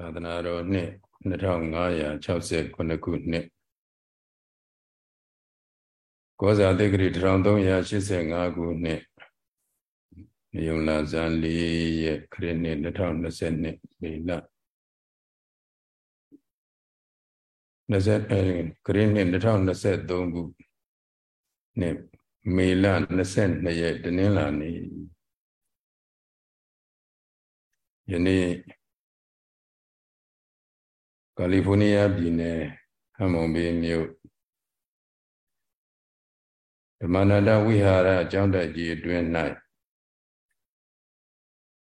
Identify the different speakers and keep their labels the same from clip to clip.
Speaker 1: သာသနာတော်နှစ်2569ခုနှစ်ကောဇာတိဂရီ1385ခုနှစ်နေုံလာဇန်၄ရက်ခရစ်နှစ်2020မေလ20ခရစ်နှစ်2023ခုနှစ်မေလ22ရက်တနင်္လာနေ့ယနေ့ ကာလီဖိုးနီးယားပြည်နယ်ဟမ်မွန်ဘေးမြို့ဓမ္မနန္ဒဝိဟာရအကျောင်းတက်ကြီးအတွင်း၌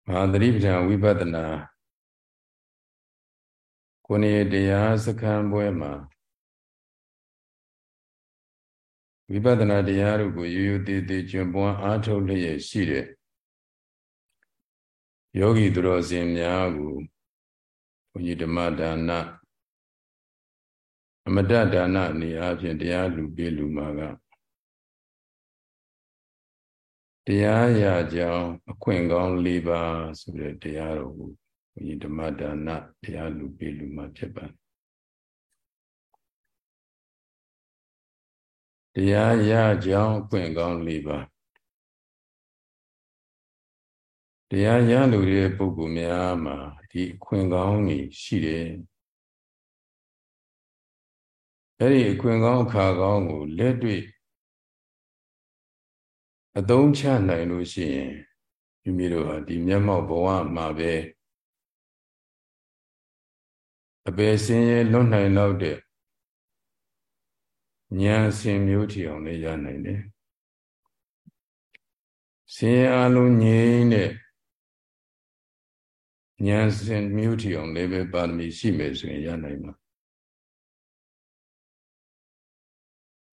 Speaker 1: မဟာသတိပဋ္ဌာန်ဝိပဿနာကိုယ်နေတရားစခန်းပွဲမှာဝိပဿနာတရားတို့ကိုရိုးရိုးသေးသေးကျွံပွားအားထုတ်လျက်ရှိတဲ့ယောဂီသူတော်စင်များကိုဘုန်းကြီးဓမ္မဒါန အမတဒါနအနေအချင်းတရားလူပေးလူမှာကတရားရာကြောင်းအခွင့်ကောင်း၄ပါးဆိုတဲ့တရားတော်ကိုဘုန်းကြီးဓမ္မဒါနတရားလူပေးလူမှာဖြစ်ပါတယ်တရားရကြောင်းအခွင့်ကောင်း၄ပါးတရားရလူတွေပုဂ္ဂိုလ်များမှာဒီအခွင့်ကောင်းကြီးရှိတယ် အဲ့ဒီအခွင့်ကောင်းအခါကောင်းကိုလက်တွေ့အသုံးချနိုင်လို့ရှိရင်မိမိတို့ဟာဒီမျက်မှောက်ဘဝမှာပဲအပေစင်းရဲလွတ်နိုင်တော့တဲ့ဉာဏ်စင်မျိုးထီအောင်လည်းရနိုင်တယ်စင်ရဲအလုံးငြိမ်းတဲ့ဉာဏ်စင်မျိုးထီအောင်လည်းပဲပါရမီရှိမယ်ဆိုရင်ရနိုင်မှာ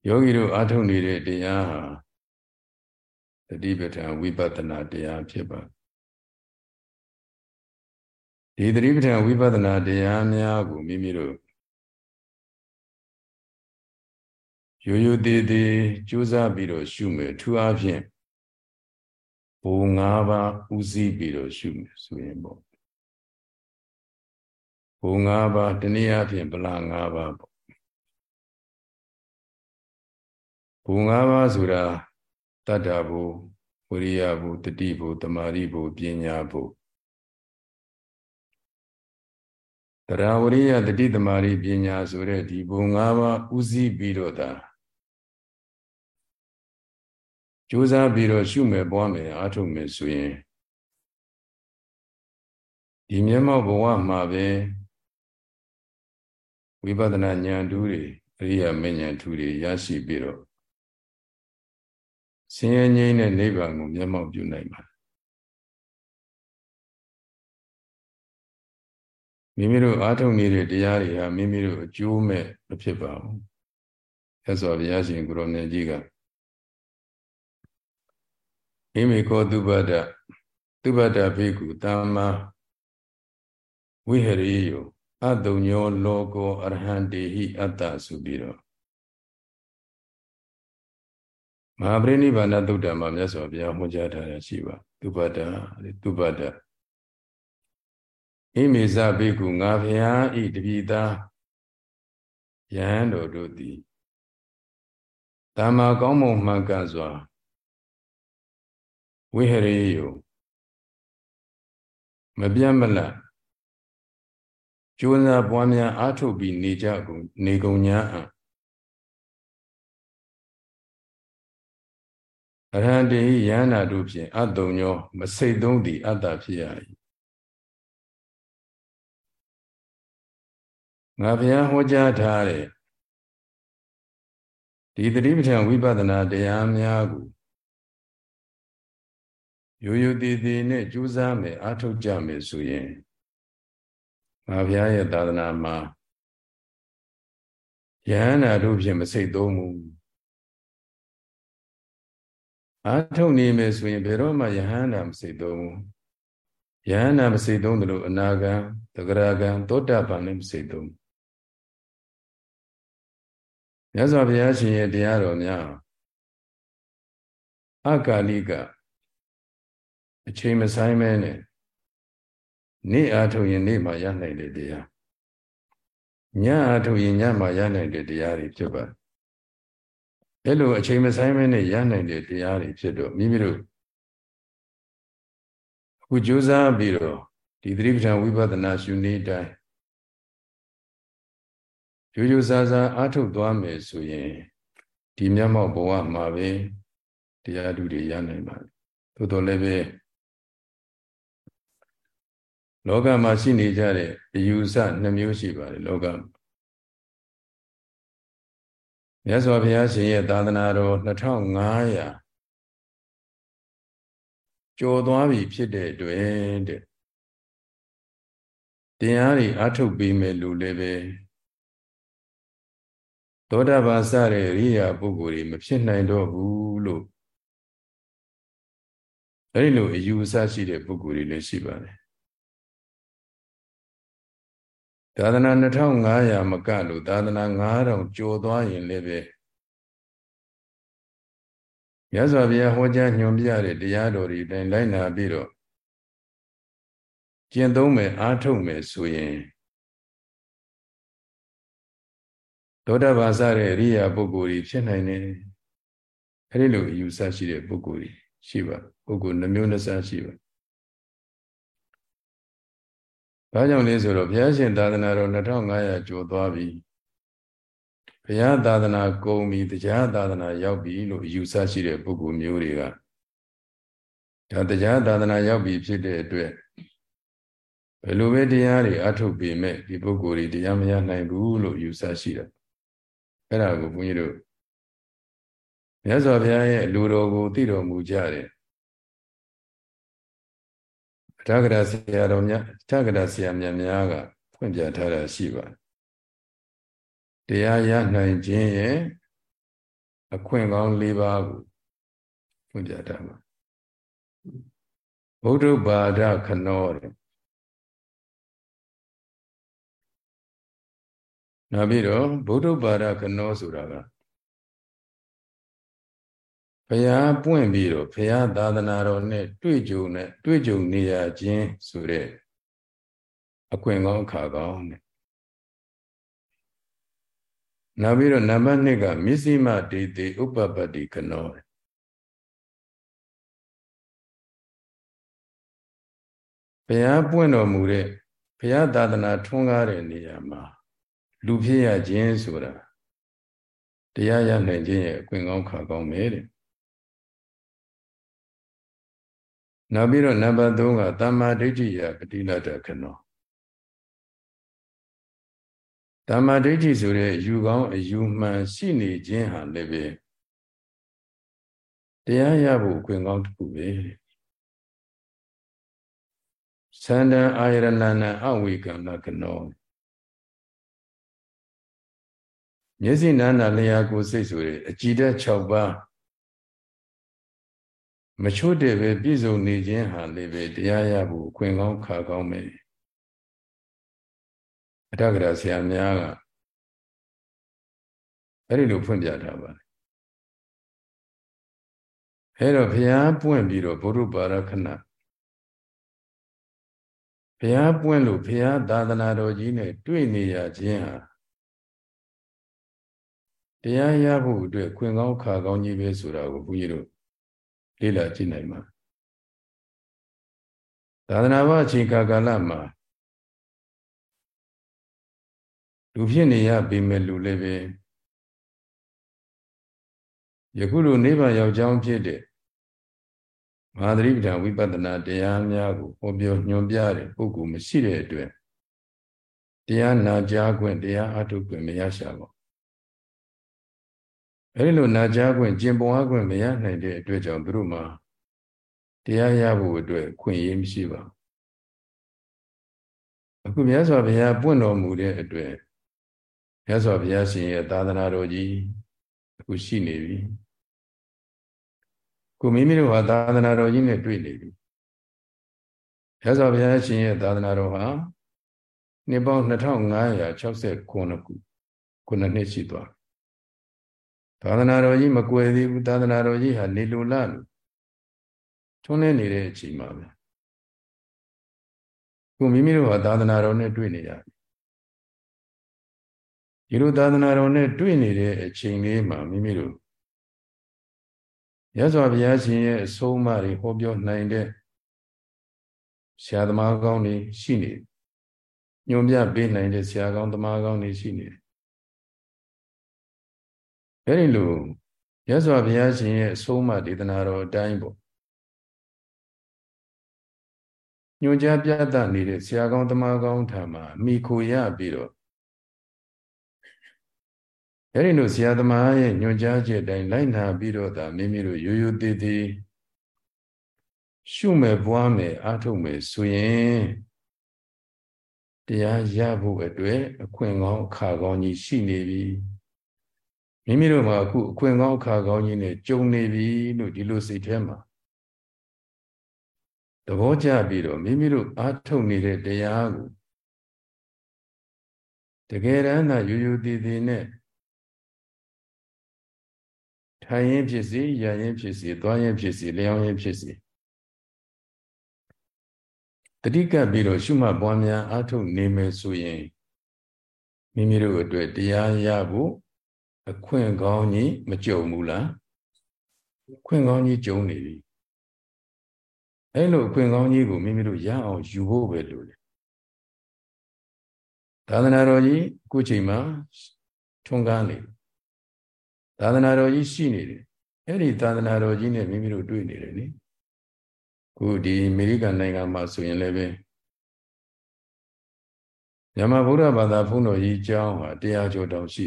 Speaker 1: ယောဂီတို့အားထုတ်နေတဲ့တရားဟာတတိပဋ္ဌာန်ဝိပဿနာတရားဖြစ်ပါဒီတတိပဋ္ဌာန်ဝိပဿနာတရားများကိုမိမိတို့ရိုးရိုးသေးသေးကြိုးစားပြီးတော့ရှုမယ်ထူအားဖြင့်ဘုံ၅ပါးဥစည်းပြီးတော့ရှုမယ်ဆိုရင်ပေါ့ဘုံ၅ပါးတနည်းအားဖြင့်ဗလာ၅ပါးပေါ့ ဘုံ၅ပါးဆိုတာတတ္တဘုဝိရိယဘုတတိဘုတမာရိဘုပညာဘုတရားဝရိယတတိတမာရိပညာဆိုတဲ့ဒီဘုံ၅ပါးဥစည်းပြီးတော့တာကြိုးစားပြီးတော့ရှုမယ်ပွားမယ်အားထုတ်မယ်ဆိုရင်ဒီမျက်မှောက်ဘဝမှာပဲဝိပဿနာဉာဏ်တူတွေအရိယာမဉဏ်တူတွေရရှိပြီးတော့ ဆင်းရဲငြိမ်းတဲ့နိဗ္ဗာန်ကိုမျက်မှောက်ပြုနိုင်ပါမိမိတို့အားထုတ်နေတဲ့တရားတွေဟာမိမိတို့အကျိုးမဲ့မဖြစ်ပါဘူး။ဆက်စွာဘုရားရှင်ကိုရောင်မြကြီးကမိမိခောတုပ္ပဒတုပ္ပဒဘိကုတမ္မာဝိဟရိယောအတုံညောလောကောအရဟံတေဟိအတ္တဆိုပြီးတော့ မဟာပရိနိဗ္ဗာန်သုတ်တံမှာမြတ်စွာဘုရားဟောကြားထားရရှိပါသူပတ္တသူပတ္တဣမေဇဘိကုငါဘုရားဤတပိသားယဟန်တော်တို့သည်တမ္မာကောင်းမွန်မှန်ကန်စွာဝိဟရေယမပြတ်မလတ်ကျိုးစားပွားများအားထုတ်ပြီးနေကြကုန်နေကုန်ညာအံ့ အရဟံတေယန္နာတို့ဖြင့်အတုံညောမစိတ်သုံးသည်အတ္တဖြစ်ရ၏ငါဘုရားဟောကြားထားတဲ့ဒီတတိပဋ္ဌာန်ဝိပဿနာတရားများကိုရိုးရိုးတည်တည်နဲ့ကြိုးစားမယ်အားထုတ်ကြမယ်ဆိုရင်ငါဘုရားရဲ့သာသနာမှာယဟန္တာတို့ဖြင့်မစိတ်သုံးဘူး အာထုတ်နေမယ်ဆိုရင်ဘယ်တော့မှယဟန္တာမစိတ်သုံးဘူးယဟန္တာမစိတ်သုံးတယ်လို့အနာဂံသဂရဂံသောတာပန်လည်းမစိတ်သုံးမြတ်စွာဘုရားရှင်ရဲ့တရားတော်များအကာလိကအချိန်မဆိုင်မဲနဲ့နေ့အားထုတ်ရင်နေ့မှာရနိုင်တဲ့တရားညအားထုတ်ရင်ညမှာရနိုင်တဲ့တရားတွေဖြစ်ပါတယ် အဲ့လိုအချိန်မဆိုင်မနဲ့ရနိုင်တဲ့တရားတွေဖြစ်တော့မိမိတို့အခုကြိုးစားပြီးတော့ဒီသတိပဋ္ဌာန်ဝိပဿနာရှုနေတိုင်းကြိုးကြိုးစားစားအားထုတ်သွားမယ်ဆိုရင်ဒီမျက်မှောက်ဘဝမှာပဲတရားဓုတွေရနိုင်ပါတယ်သို့တော်လည်းပဲလောကမှာရှိနေကြတဲ့အယူဆနှမျိုးရှိပါတယ်လောကမြ တ်စွာဘုရားရှင်ရဲ့သာသနာတော်2500ကျော်သွားပြီဖြစ်တဲ့အတွက်တဲ့တရားတွေအထုတ်ပြီးမဲ့လူလည်းပဲသောတာပန်စတဲ့ရိယာပုဂ္ဂိုလ်တွေမဖြစ်နိုင်တော့ဘူးလို့အဲဒီလိုအယူအဆရှိတဲ့ပုဂ္ဂိုလ်တွေလည်းရှိပါတယ် သာသနာ2500မကလို့သာသနာ9000ကျော်သွားရင်လည်းပဲမြတ်စွာဘုရားဟောကြားညွှန်ပြတဲ့တရားတော်တွေတိုင်းလိုက်နာပြီးတော့ကျင့်သုံးမယ်အားထုတ်မယ်ဆိုရင်သောတာပန်စတဲ့အရိယာပုဂ္ဂိုလ်ကြီးဖြစ်နိုင်တယ်အဲဒီလိုအယူဆရှိတဲ့ပုဂ္ဂိုလ်ကြီးရှိပါပုဂ္ဂိုလ်နှမျိုးနှစားရှိပါ ဘာကြောင့်လဲဆိုတော့ဘုရားရှင်သာသနာတော်2500ကျော်သွားပြီဘုရားသာသနာကုန်ပြီတရားသာသနာရောက်ပြီလို့အယူဆရှိတဲ့ပုဂ္ဂိုလ်မျိုးတွေကဒါတရားသာသနာရောက်ပြီဖြစ်တဲ့အတွက်ဘယ်လိုပဲတရားတွေအထုတ်ပေမဲ့ဒီပုဂ္ဂိုလ်တွေတရားမရနိုင်ဘူးလို့ယူဆရှိတယ်အဲ့ဒါကိုဘုန်းကြီးတို့မြတ်စွာဘုရားရဲ့လူတော်ကိုသိတော်မူကြတယ် တက္ကရာဆရာတော်များတက္ကရာဆရာမြတ်များကဖွင့်ပြထားတာရှိပါတယ်တရားရနိုင်ခြင်းရဲ့အခွင့်ကောင်း၄ပါးကိုဖွင့်ပြထားပါဘုဒ္ဓဘာဒခနောတဲ့နောက်ပြီးတော့ဗုဒ္ဓဘာဒခနောဆိုတာက ဘုရားပွင့်ပြီးတော့ဘုရားသာသနာတော်နဲ့တွေ့ကြုံနဲ့တွေ့ကြုံနေရခြင်းဆိုတဲ့အခွင့်ကောင်းအခါကောင်းနဲ့နောက်ပြီးတော့နံပါတ်2ကမစ္စည်းမဒေတိဥပပပတ္တိခနောဘုရားပွင့်တော်မူတဲ့ဘုရားသာသနာထွန်းကားတဲ့နေရာမှာလူဖြစ်ရခြင်းဆိုတာတရားရနိုင်ခြင်းရဲ့အခွင့်ကောင်းခါကောင်းပဲတဲ့ နောက်ပြီးတော့နံပါတ်3ကတမ္မာဒိဋ္ဌိယပတိလတ္တခနောတမ္မာဒိဋ္ဌိဆိုတဲ့ယူကောင်းအယူမှန်ရှိနေခြင်းဟာလည်းပဲတရားရဖို့အခွင့်ကောင်းတစ်ခုပဲသန္တံအာယရဏနံအဝေကံလကနောမျက်စိနာနာလျာကိုစိတ်ဆိုတဲ့အကြည်ဓာတ်6ပါး မချွတ်တဲ့ပဲပြည့်စုံနေခြင်းဟာလည်းပဲတရားရဖို့အခွင့်ကောင်းခါကောင်းမယ်အတ္တကရာဆရာများကအဲ့ဒီလိုဖွင့်ပြထားပါတယ်အဲ့တော့ဘုရားပွင့်ပြီးတော့ဘုရုပါရခဏဘုရားပွင့်လို့ဘုရားသာသနာတော်ကြီးနဲ့တွေ့နေရခြင်းဟာတရားရဖို့အတွက်ခွင့်ကောင်းခါကောင်းကြီးပဲဆိုတာကိုဘုန်းကြီးတို့ လေ့လာကြည့်နိုင်ပါသာသနာ့ဘအချိန်ကာကာလမှာလူဖြစ်နေရပြီမဲ့လူလည်းပဲယခုလိုနိဗ္ဗာန်ရောက်ကြောင်းဖြစ်တဲ့မဟာသတိပဋ္ဌာန်ဝိပဿနာတရားများကိုဟောပြောညွှန်ပြတဲ့ပုဂ္ဂိုလ်မရှိတဲ့အတွက်တရားနာကြားခွင့်တရားအထုခွင့်မရရှာပါ အဲဒီလိုနာကြားခွင့်ကျင်ပွားခွင့်မရနိုင်တဲ့အတွက်ကြောင့်သူတို့မှာတရားရဖို့အတွက်ခွင့်ရမရှိပါဘူးအခုမြတ်စွာဘုရားပွင့်တော်မူတဲ့အတွက်မြတ်စွာဘုရားရှင်ရဲ့သာသနာတော်ကြီးအခုရှိနေပြီကိုမိမိတို့ဟာသာသနာတော်ကြီးနဲ့တွေ့နေပြီမြတ်စွာဘုရားရှင်ရဲ့သာသနာတော်ဟာနှစ်ပေါင်း2569ခုခုနှစ်ရှိသွား သာသနာတော်ကြီးမကွယ်သေးဘူးသာသနာတော်ကြီးဟာနေလိုလားလို့ထွန်းနေနေတဲ့အချိန်မှာပဲခုမိမိတို့ဟာသာသနာတော်နဲ့တွေ့နေရပြီဒီလိုသာသနာတော်နဲ့တွေ့နေတဲ့အချိန်လေးမှာမိမိတို့ရသော်ဘုရားရှင်ရဲ့အဆုံးအမတွေဟောပြောနိုင်တဲ့ဆရာသမားကောင်းတွေရှိနေညွန်ပြပေးနိုင်တဲ့ဆရာကောင်းသမားကောင်းတွေရှိနေတယ် အဲဒီလိုရသော်ဘုရားရှင်ရဲ့အဆုံးအမဒေသနာတော်အတိုင်းပေါ့ညွန်ကြားပြသနေတဲ့ဆရာကောင်းသမားကောင်းထာမှာမိခိုရပြီးတော့အဲဒီလိုဆရာသမားရဲ့ညွန်ကြားချက်တိုင်းလိုက်နာပြီးတော့ဒါမိမိတို့ရိုးရိုးသေးသေးရှုမဲ့ပွားမယ်အားထုတ်မယ်ဆိုရင်တရားရဖို့အတွက်အခွင့်ကောင်းအခါကောင်းကြီးရှိနေပြီ မိမိတို့မှာအခုအခွင့်ကောင်းအခါကောင်းကြီးနဲ့ကြုံနေပြီလို့ဒီလိုစိတ်ထဲမှာသဘောကျပြီးတော့မိမိတို့အားထုတ်နေတဲ့တရားကိုတကယ်တမ်းသာရိုးရိုးသေးသေးနဲ့ထိုင်ရင်ဖြစ်စီရရင်ဖြစ်စီသွားရင်ဖြစ်စီလျောင်းရင်ဖြစ်စီတတိကပ်ပြီးတော့ရှုမှတ်ပွားများအားထုတ်နေမယ်ဆိုရင်မိမိတို့အတွက်တရားရဖို့ အခွင့်ကောင်းကြီးမကြုံဘူးလားခွင့်ကောင်းကြီးကြုံနေပြီအဲ့လိုအခွင့်ကောင်းကြီးကိုမိမိတို့ရအောင်ယူဖို့ပဲလိုတယ်သာသနာတော်ကြီးအခုချိန်မှာထွန်းကားနေသာသနာတော်ကြီးရှိနေတယ်အဲ့ဒီသာသနာတော်ကြီးနဲ့မိမိတို့တွေ့နေတယ်နိခုဒီအမေရိကန်နိုင်ငံမှာဆိုရင်လည်းပဲမြန်မာဗုဒ္ဓဘာသာဘုန်းတော်ကြီးကျောင်းဟာတရားကျော်တောင်ရှိ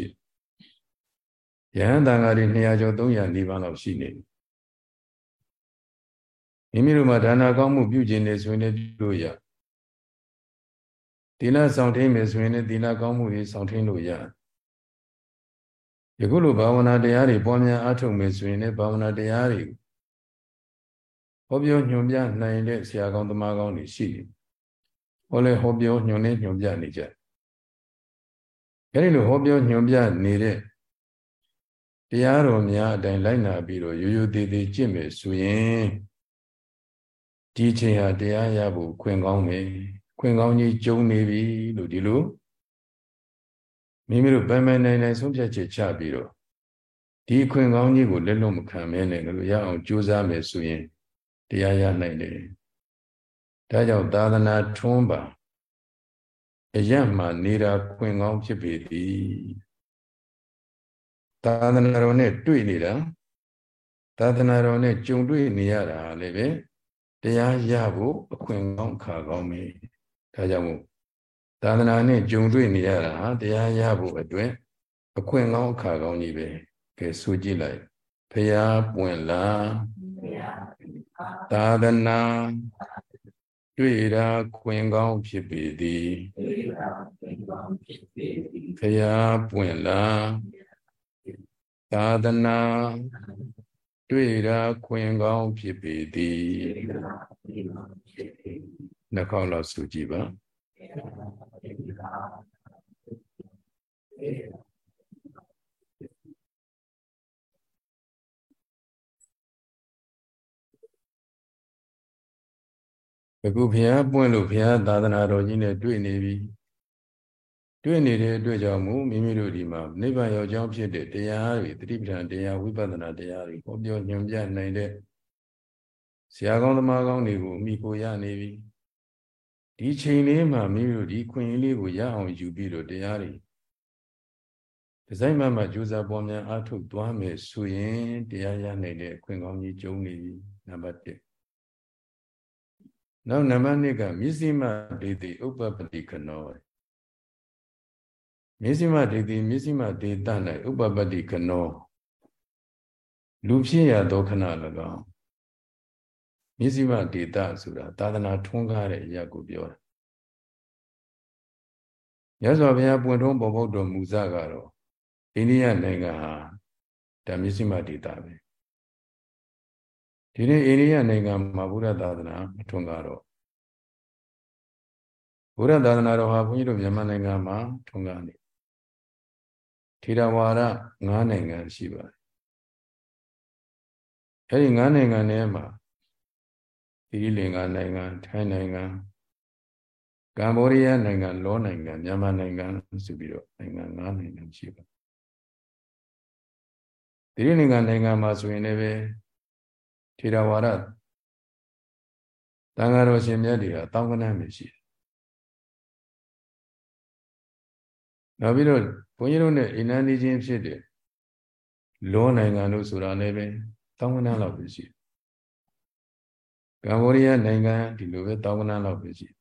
Speaker 1: ရဟန်းတန်ဃာတွေ200ကျော်300နီးပါးလောက်ရှိနေမိမိတို့မှာဒါနာကောင်းမှုပြုကျင်နေဆိုရင်လည်းပြုလို့ရသီလဆောင်ထိန်မယ်ဆိုရင်လည်းသီလကောင်းမှုတွေဆောင်ထိန်လို့ရယခုလိုဘာဝနာတရားတွေပွားများအားထုတ်မယ်ဆိုရင်လည်းဘာဝနာတရားတွေဟောပြောညွှန်ပြနိုင်တဲ့ဆရာကောင်းသမားကောင်းတွေရှိတယ်ဟောလဲဟောပြောညွှန်နေညွှန်ပြနေကြအဲဒီလိုဟောပြောညွှန်ပြနေတဲ့ တရားတော်များအတိုင်းလိုက်နာပြီးတော့ရိုးရိုးသေးသေးကျင့်မယ်ဆိုရင်ဒီချိန်ဟာတရားရဖို့ခွင့်ကောင်းမယ်ခွင့်ကောင်းကြီးကျုံနေပြီလို့ဒီလိုမိမိတို့ပိုင်ပိုင်နိုင်နိုင်ဆုံးဖြတ်ချက်ချပြီးတော့ဒီခွင့်ကောင်းကြီးကိုလက်လွတ်မခံမဲနဲ့လို့ရအောင်ကြိုးစားမယ်ဆိုရင်တရားရနိုင်တယ်ဒါကြောင့်သာသနာထွန်းပါအရမှနေတာခွင့်ကောင်းဖြစ်ပေသည် သာသနာတော်နဲ့တွေ့နေတာသာသနာတော်နဲ့ကြုံတွေ့နေရတာလည်းပဲတရားရဖို့အခွင့်ကောင်းခါကောင်းပြီဒါကြောင့်မို့သာသနာနဲ့ကြုံတွေ့နေရတာဟာတရားရဖို့အတွက်အခွင့်ကောင်းအခါကောင်းကြီးပဲကဲဆိုကြည့်လိုက်ဖရာပွင့်လာသာသနာတွေ့ရာခွင့်ကောင်းဖြစ်ပေသည်ဖရာပွင့်လာ သာသနာတွေ့ရာခွင့်ကောင်းဖြစ်ပေသည်နှခေါက်လောက်ဆိုကြည့်ပါအခုဘုရားပွင့်လို့ဘုရားသာသနာတော်ကြီးနဲ့တွေ့နေပြီ တွေ့နေတဲ့အတွက်ကြောင့်မို့မိမိတို့ဒီမှာနိဗ္ဗာန်ရောက်ကြောင်းဖြစ်တဲ့တရားတွေတတိပဌာန်တရားဝိပဿနာတရားတွေဟောပြောညွှန်ပြနိုင်တဲ့ဆရာကောင်းသမားကောင်းတွေကိုအမိကိုရနေပြီဒီချိန်လေးမှာမိမိတို့ဒီခွင့်ရလေးကိုရအောင်ယူပြီးတော့တရားတွေဒီဇိုင်းမှမှကြိုးစားပေါ်များအားထုတ်သွားမယ်ဆိုရင်တရားရနိုင်တဲ့အခွင့်ကောင်းကြီးကျုံနေပြီနံပါတ်1နောက်နံပါတ်2ကမြစ္စည်းမဒေတိဥပပတိခနော မြစ္စည်းမဒေတိမြစ္စည်းမဒေတ၌ဥပပတိခနောလူဖြစ်ရသောခဏ၎င်းမြစ္စည်းမဒေတဆိုတာသာသနာထွန်းကားတဲ့အရာကိုပြောတာမြတ်စွာဘုရားပွင့်ထုံးပေါ်ပေါက်တော်မူစကတော့အိန္ဒိယနိုင်ငံဟာဓမ္မစ္စည်းမဒေတပဲဒီနေ့အိန္ဒိယနိုင်ငံမှာဘုရားသာသနာထွန်းကားတော့ဘုရားသာသနာတော်ဟာဘုန်းကြီးတို့မြန်မာနိုင်ငံမှာထွန်းကားနေ ထေရဝါဒ၅နိုင်ငံရှိပါတယ်အဲဒီ၅နိုင်ငံထဲမှာသီရိလင်္ကာနိုင်ငံထိုင်းနိုင်ငံကမ္ဘောဒီးယားနိုင်ငံလောနိုင်ငံမြန်မာနိုင်ငံဆိုပြီးတော့နိုင်ငံ၅နိုင်ငံရှိပါဒီနိုင်ငံနိုင်ငံမှာဆိုရင်လည်းထေရဝါဒတန်ဃာတော်ရှင်မြတ်တွေကတောင်းကနန်းပဲရှိတယ် နောက်ပြီးတော့ဘုန်းကြီးတို့ ਨੇ အိန္ဒိချင်းဖြစ်တဲ့လောနိုင်ငံလို့ဆိုတာလည်းပဲတောင်းကနန်းလောက်ပဲရှိတယ်ကမ္ဘောဒီးယားနိုင်ငံဒီလိုပဲတောင်းကနန်းလောက်ပဲရှိတယ်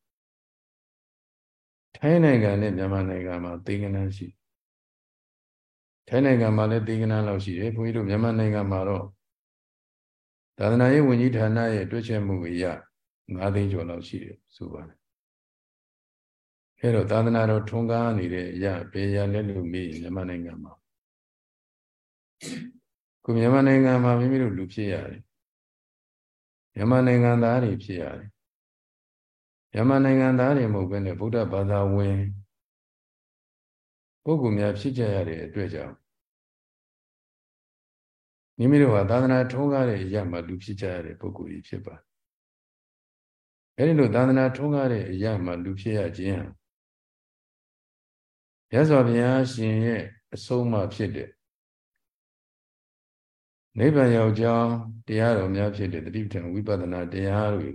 Speaker 1: ထိုင်းနိုင်ငံနဲ့မြန်မာနိုင်ငံမှာသိန်းကနန်းရှိထိုင်းနိုင်ငံမှာလည်းသိန်းကနန်းလောက်ရှိတယ်ဘုန်းကြီးတို့မြန်မာနိုင်ငံမှာတော့သာသနာရေးဝန်ကြီးဌာနရဲ့တွက်ချက်မှုအရ9သိန်းကျော်လောက်ရှိတယ်ဆိုပါတယ် အဲတော့သာသနာတော်ထွန်းကားနေတဲ့အရာဘယ်ရလဲလို့မေးရင်မြန်မာနိုင်ငံမှာခုမြန်မာနိုင်ငံမှာမိမိတို့လူဖြစ်ရတယ်မြန်မာနိုင်ငံသားတွေဖြစ်ရတယ်မြန်မာနိုင်ငံသားတွေမဟုတ်ဘဲနဲ့ဗုဒ္ဓဘာသာဝင်ပုဂ္ဂိုလ်များဖြစ်ကြရတဲ့အတွက်ကြောင့်မိမိတို့ဟာသာသနာထုံးကားတဲ့အရာမှာလူဖြစ်ကြရတဲ့ပုဂ္ဂိုလ်ကြီးဖြစ်ပါအဲဒီလိုသာသနာထုံးကားတဲ့အရာမှာလူဖြစ်ရခြင်း ရသော်ဘုရားရှင်ရဲ့အဆုံးအမဖြစ်တဲ့နိဗ္ဗာန်ရောက်ကြောင်းတရားတော်များဖြစ်တဲ့တတိပဋ္ဌာန်ဝိပဿနာတရားတွေ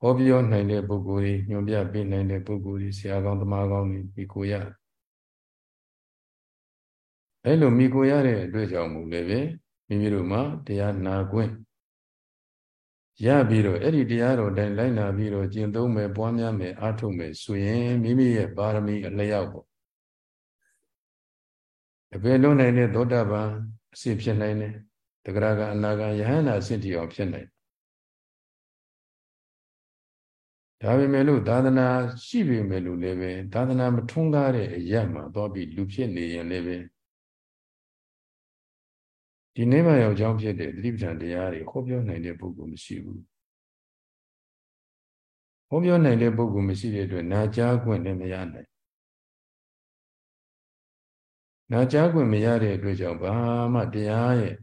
Speaker 1: ဟောပြောနိုင်တဲ့ပုဂ္ဂိုလ်တွေညွှန်ပြပေးနိုင်တဲ့ပုဂ္ဂိုလ်တွေဆရာကောင်းသမားကောင်းတွေဒီကိုရအဲ့လိုမိကိုရတဲ့အတွက်ကြောင့်မူလည်းပဲမိမိတို့မှာတရားနာခွင့် ရပြီးတော့အဲ့ဒီတရားတော်တိုင်းလိုက်နာပြီးတော့ကျင့်သုံးမယ်ပွားများမယ်အားထုတ်မယ်ဆိုရင်မိမိရဲ့ပါရမီအလျောက်ပေါ့အပေလုံးနိုင်တဲ့သောတာပန်အစစ်ဖြစ်နိုင်တယ်တဂရကအနာဂံယဟန္တာအစစ်တီအောင်ဖြစ်နိုင်ဒါပေမဲ့လို့သာသနာရှိပေမဲ့လို့လည်းပဲသာသနာမထွန်းကားတဲ့အရက်မှာတော့ပြီးလူဖြစ်နေရင်လည်းပဲ ဒီနိဗ္ဗာန်ရောက်ကြောင်းဖြစ်တဲ့သတိပဋ္ဌာန်တရားတွေဟောပြောနိုင်တဲ့ပုဂ္ဂိုလ်မရှိဘူးဟောပြောနိုင်တဲ့ပုဂ္ဂိုလ်မရှိတဲ့အတွက်နာကြားခွင့်လည်းမရနိုင်နာကြားခွင့်မရတဲ့အတွက်ကြောင့်ဘာမှတရားရဲ့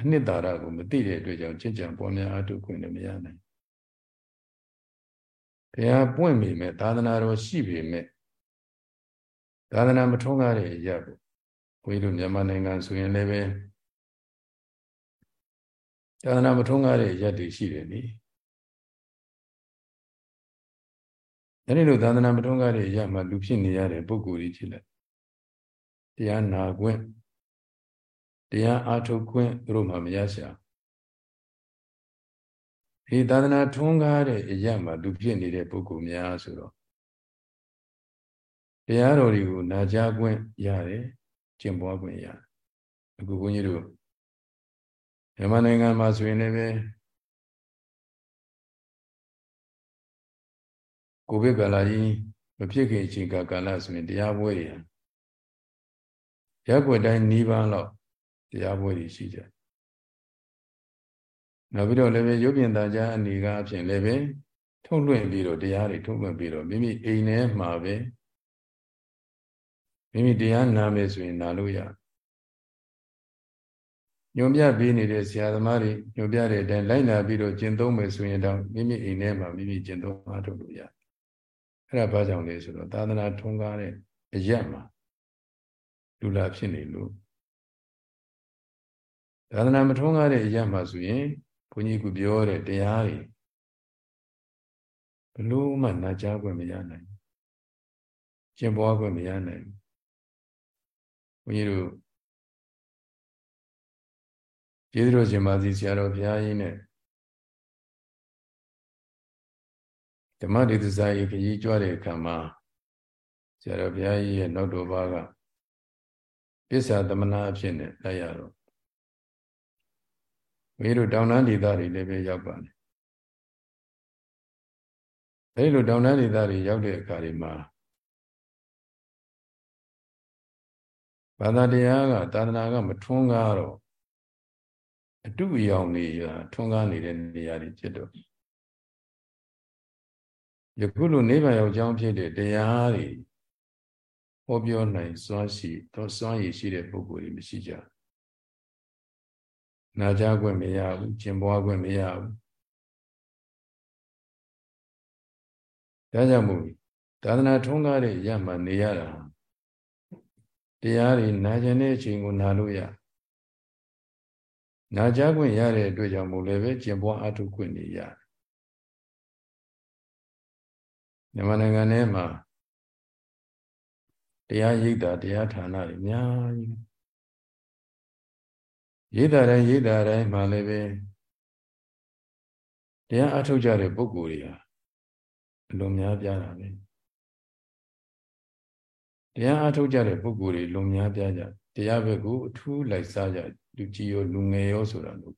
Speaker 1: အနှစ်သာရကိုမသိတဲ့အတွက်ကြောင့်ချစ်ကြံပေါ်များအထုခွင့်လည်းမရနိုင်ဘုရားပွင့်မိမဲ့သာသနာတော်ရှိပေမဲ့သာသနာမထုံးကားတဲ့အရာပေါ့ဘုရားတို့မြန်မာနိုင်ငံဆိုရင်လည်းပဲ သာသနာမထုံးကားတဲ့အရာတွေရှိတယ်နိအဲဒီလိုသာသနာမထုံးကားတဲ့အရာမှာလူဖြစ်နေရတဲ့ပုဂ္ဂိုလ်ကြီးဖြစ်လိုက်တရားနာခွင့်တရားအားထုတ်ခွင့်သူတို့မှမရရှာဒီသာသနာထွန်းကားတဲ့အရာမှာလူဖြစ်နေတဲ့ပုဂ္ဂိုလ်များဆိုတော့တရားတော်တွေကိုနာကြားခွင့်ရတယ်ကျင့်ပွားခွင့်ရတယ်အခုဘုန်းကြီးတို့ မြန်မာနိုင်ငံမှာဆိုရင်လည်းပဲကိုဗစ်ကာလကြီးမဖြစ်ခင်အချိန်ကာလဆိုရင်တရားပွဲတွေရက်ွက်တိုင်းနီးပါးလောက်တရားပွဲတွေရှိကြနောက်ပြီးတော့လည်းပဲရုပ်ပြင်သားကြားအနေကအဖြစ်လည်းပဲထုတ်လွှင့်ပြီးတော့တရားတွေထုတ်လွှင့်ပြီးတော့မိမိအိမ်ထဲမှာပဲမိမိတရားနာမယ်ဆိုရင်နာလို့ရ ညွန်ပြပေးနေတဲ့ဆရာသမားတွေညွန်ပြတဲ့အတိုင်းလိုက်နာပြီးတော့ကျင့်သုံးမယ်ဆိုရင်တော့မိမိအိမ်ထဲမှာမိမိကျင့်သုံးအားထုတ်လို့ရအဲ့ဒါဘာကြောင့်လဲဆိုတော့သာသနာထွန်းကားတဲ့အရက်မှာလူလာဖြစ်နေလို့သာသနာမထွန်းကားတဲ့အရာမှဆိုရင်ဘုန်းကြီးကပြောတဲ့တရားတွေဘလို့မှနာကြားခွင့်မရနိုင်ကျင့်ပွားခွင့်မရနိုင်ဘုန်းကြီးတို့ ကျေးဇူးတော်ရှင်ပါစီဆရာတော်ဘုရားကြီးနဲ့ဓမ္မဒေသစာရေးခကြီးကြွတဲ့အခါမှာဆရာတော်ဘုရားကြီးရဲ့နောက်တော်ဘာကပစ္စာသမဏအဖြစ်နဲ့လိုက်ရတော့မင်းတို့တောင်တန်းဒေသတွေလည်းပဲရောက်ပါတယ်အဲဒီလိုတောင်တန်းဒေသတွေရောက်တဲ့အခါတွေမှာဘာသာတရားကသာသနာကမထွန်းကားတော့ အတုအယောင်တွေထွန်းကားနေတဲ့နေရာတွေဖြစ်တော့ယခုလိုနိဗ္ဗာန်ရောက်ကြောင်းဖြစ်တဲ့တရားတွေဟောပြောနိုင်စွမ်းရှိတော့စွမ်းရည်ရှိတဲ့ပုဂ္ဂိုလ်တွေမရှိကြနာကြားခွင့်မရဘူးကျင်ပွားခွင့်မရဘူးဒါကြောင့်မို့သာသနာထုံးကားတဲ့ရမှနေရတာတရားတွေနာကျင်တဲ့အချိန်ကိုနာလို့ရ နာကြခွင့်ရတဲ့အတွက်ကြောင့်မို့လည်းပဲကျင့်ပွားအထုခွင့်နေရတယ်မြန်မာနိုင်ငံထဲမှာတရားရိပ်တာတရားဌာနတွေအများကြီးရိပ်တာတိုင်းရိပ်တာတိုင်းမှာလည်းပဲတရားအထုတ်ကြတဲ့ပုဂ္ဂိုလ်တွေဟာအလွန်များပြားတာပဲတရားအထုတ်ကြတဲ့ပုဂ္ဂိုလ်တွေလွန်များပြားကြတရားဘက်ကိုအထူးလိုက်စားကြ လူကြီးရောလူငယ်ရောဆိုတာလို့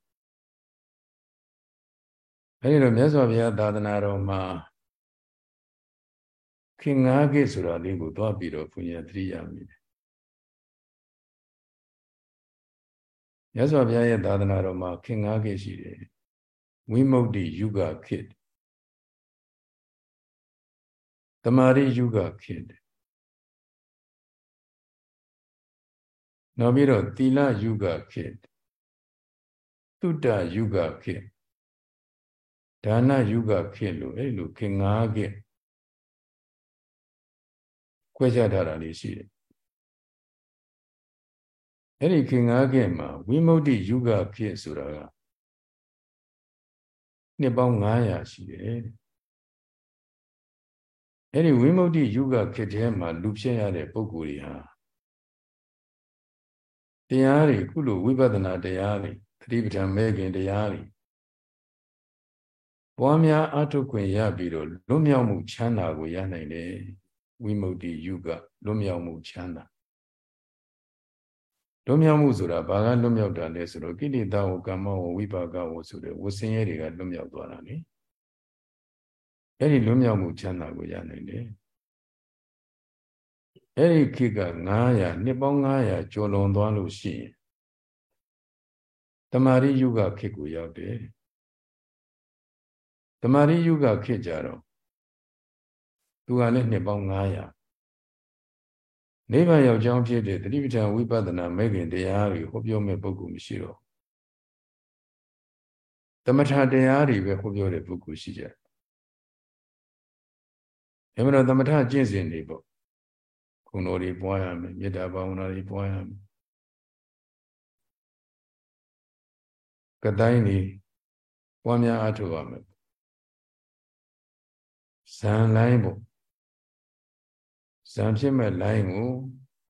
Speaker 1: အဲဒီတော့မြတ်စွာဘုရားသာသနာတော်မှာခင်ငါးခေတ်ဆိုတာလေးကိုသွားပြီးတော့ဘုရားသတိရမိတယ်မြတ်စွာဘုရားရဲ့သာသနာတော်မှာခင်ငါးခေတ်ရှိတယ်ဝိမု ക്തി ယုဂခေတ်တမာရိယုဂခေတ် နောက်ပြီးတော့သီလယုဂခေတ်သုတယုဂခေတ်ဒါနယုဂခေတ်လို့အဲ့လိုခင်ငါးခေတ်ခွဲခြားထားတာလေးရှိတယ်အဲ့ဒီခင်ငါးခေတ်မှာဝိမု ക്തി ယုဂခေတ်ဆိုတာကနှစ်ပေါင်း900ရှိတယ်အဲ့ဒီဝိမု ക്തി ယုဂခေတ်ထဲမှာလူဖြစ်ရတဲ့ပုဂ္ဂိုလ်တွေဟာ တရားတွေခုလိုဝိပဿနာတရားတွေသတိပဋ္ဌာန်မဲခင်တရားတွေပွားများအထုခွင့်ရပြီးတော့လွတ်မြောက်မှုချမ်းသာကိုရနိုင်တယ်ဝိမု ക്തി ယုကလွတ်မြောက်မှုချမ်းသာလွတ်မြောက်မှုဆိုတာဘာကလွတ်မြောက်တာလဲဆိုတော့ကိလေသာဝကမ္မဝဝိပါကဝဆိုတဲ့ဝဆင်းရဲတွေကလွတ်မြောက်သွားတာလေအဲ့ဒီလွတ်မြောက်မှုချမ်းသာကိုရနိုင်တယ် အဲ့ဒီခေတ်က900နှစ်ပေါင်း900ကျော်လွန်သွားလို့ရှိရင်တမာရိယုဂခေတ်ကိုရောက်တယ်တမာရိယုဂခေတ်ကြတော့သူကလည်းနှစ်ပေါင်း900နိဗ္ဗာန်ရောက်ကြောင်းဖြစ်တဲ့တတိပဋ္ဌာန်ဝိပဿနာမဲ့ခင်တရားတွေဟောပြောမဲ့ပုဂ္ဂိုလ်မရှိတော့သမထတရားတွေပဲဟောပြောတဲ့ပုဂ္ဂိုလ်ရှိကြတယ်။အဲမှာသမထကျင့်စဉ်တွေပေါ့ ခုံတော်တွေပွားရမယ်မေတ္တာဘာဝနာတွေပွားရမယ်ကတိုင်းနေပွားများအားထုတ်ရမယ်ဇန်လိုင်းပေါ့ဇန်ဖြစ်မဲ့လိုင်းကို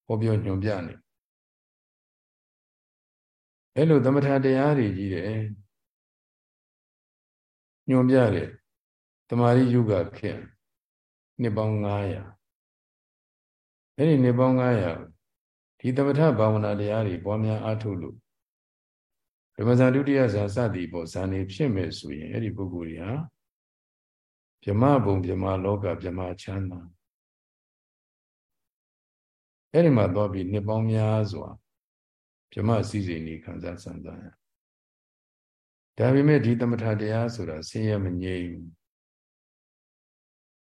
Speaker 1: ဟောပြောညွှန်ပြနေအဲ့လိုသမထတရားတွေကြီးတယ်ညွှန်ပြတယ်တမာရိယုဂခေနှစ်ပေါင်း900 အဲ့ဒီနေပေါင်း900ဒီသမထဘာဝနာတရားတွေပွားများအားထုတ်လို့ဓမ္မဇန်ဒုတိယဇာစသည်ပေါ့ဇာနေဖြစ်မယ်ဆိုရင်အဲ့ဒီပုဂ္ဂိုလ်တွေဟာဗြမဘုံဗြမလောကဗြမချမ်းသာအဲ့ဒီမှာတော့ပြီးနှစ်ပေါင်းများစွာဗြမစည်းစိမ်နေခံစားဆန်းစားရဒါပေမဲ့ဒီသမထတရားဆိုတာဆင်းရဲမငြိမ်းဘူး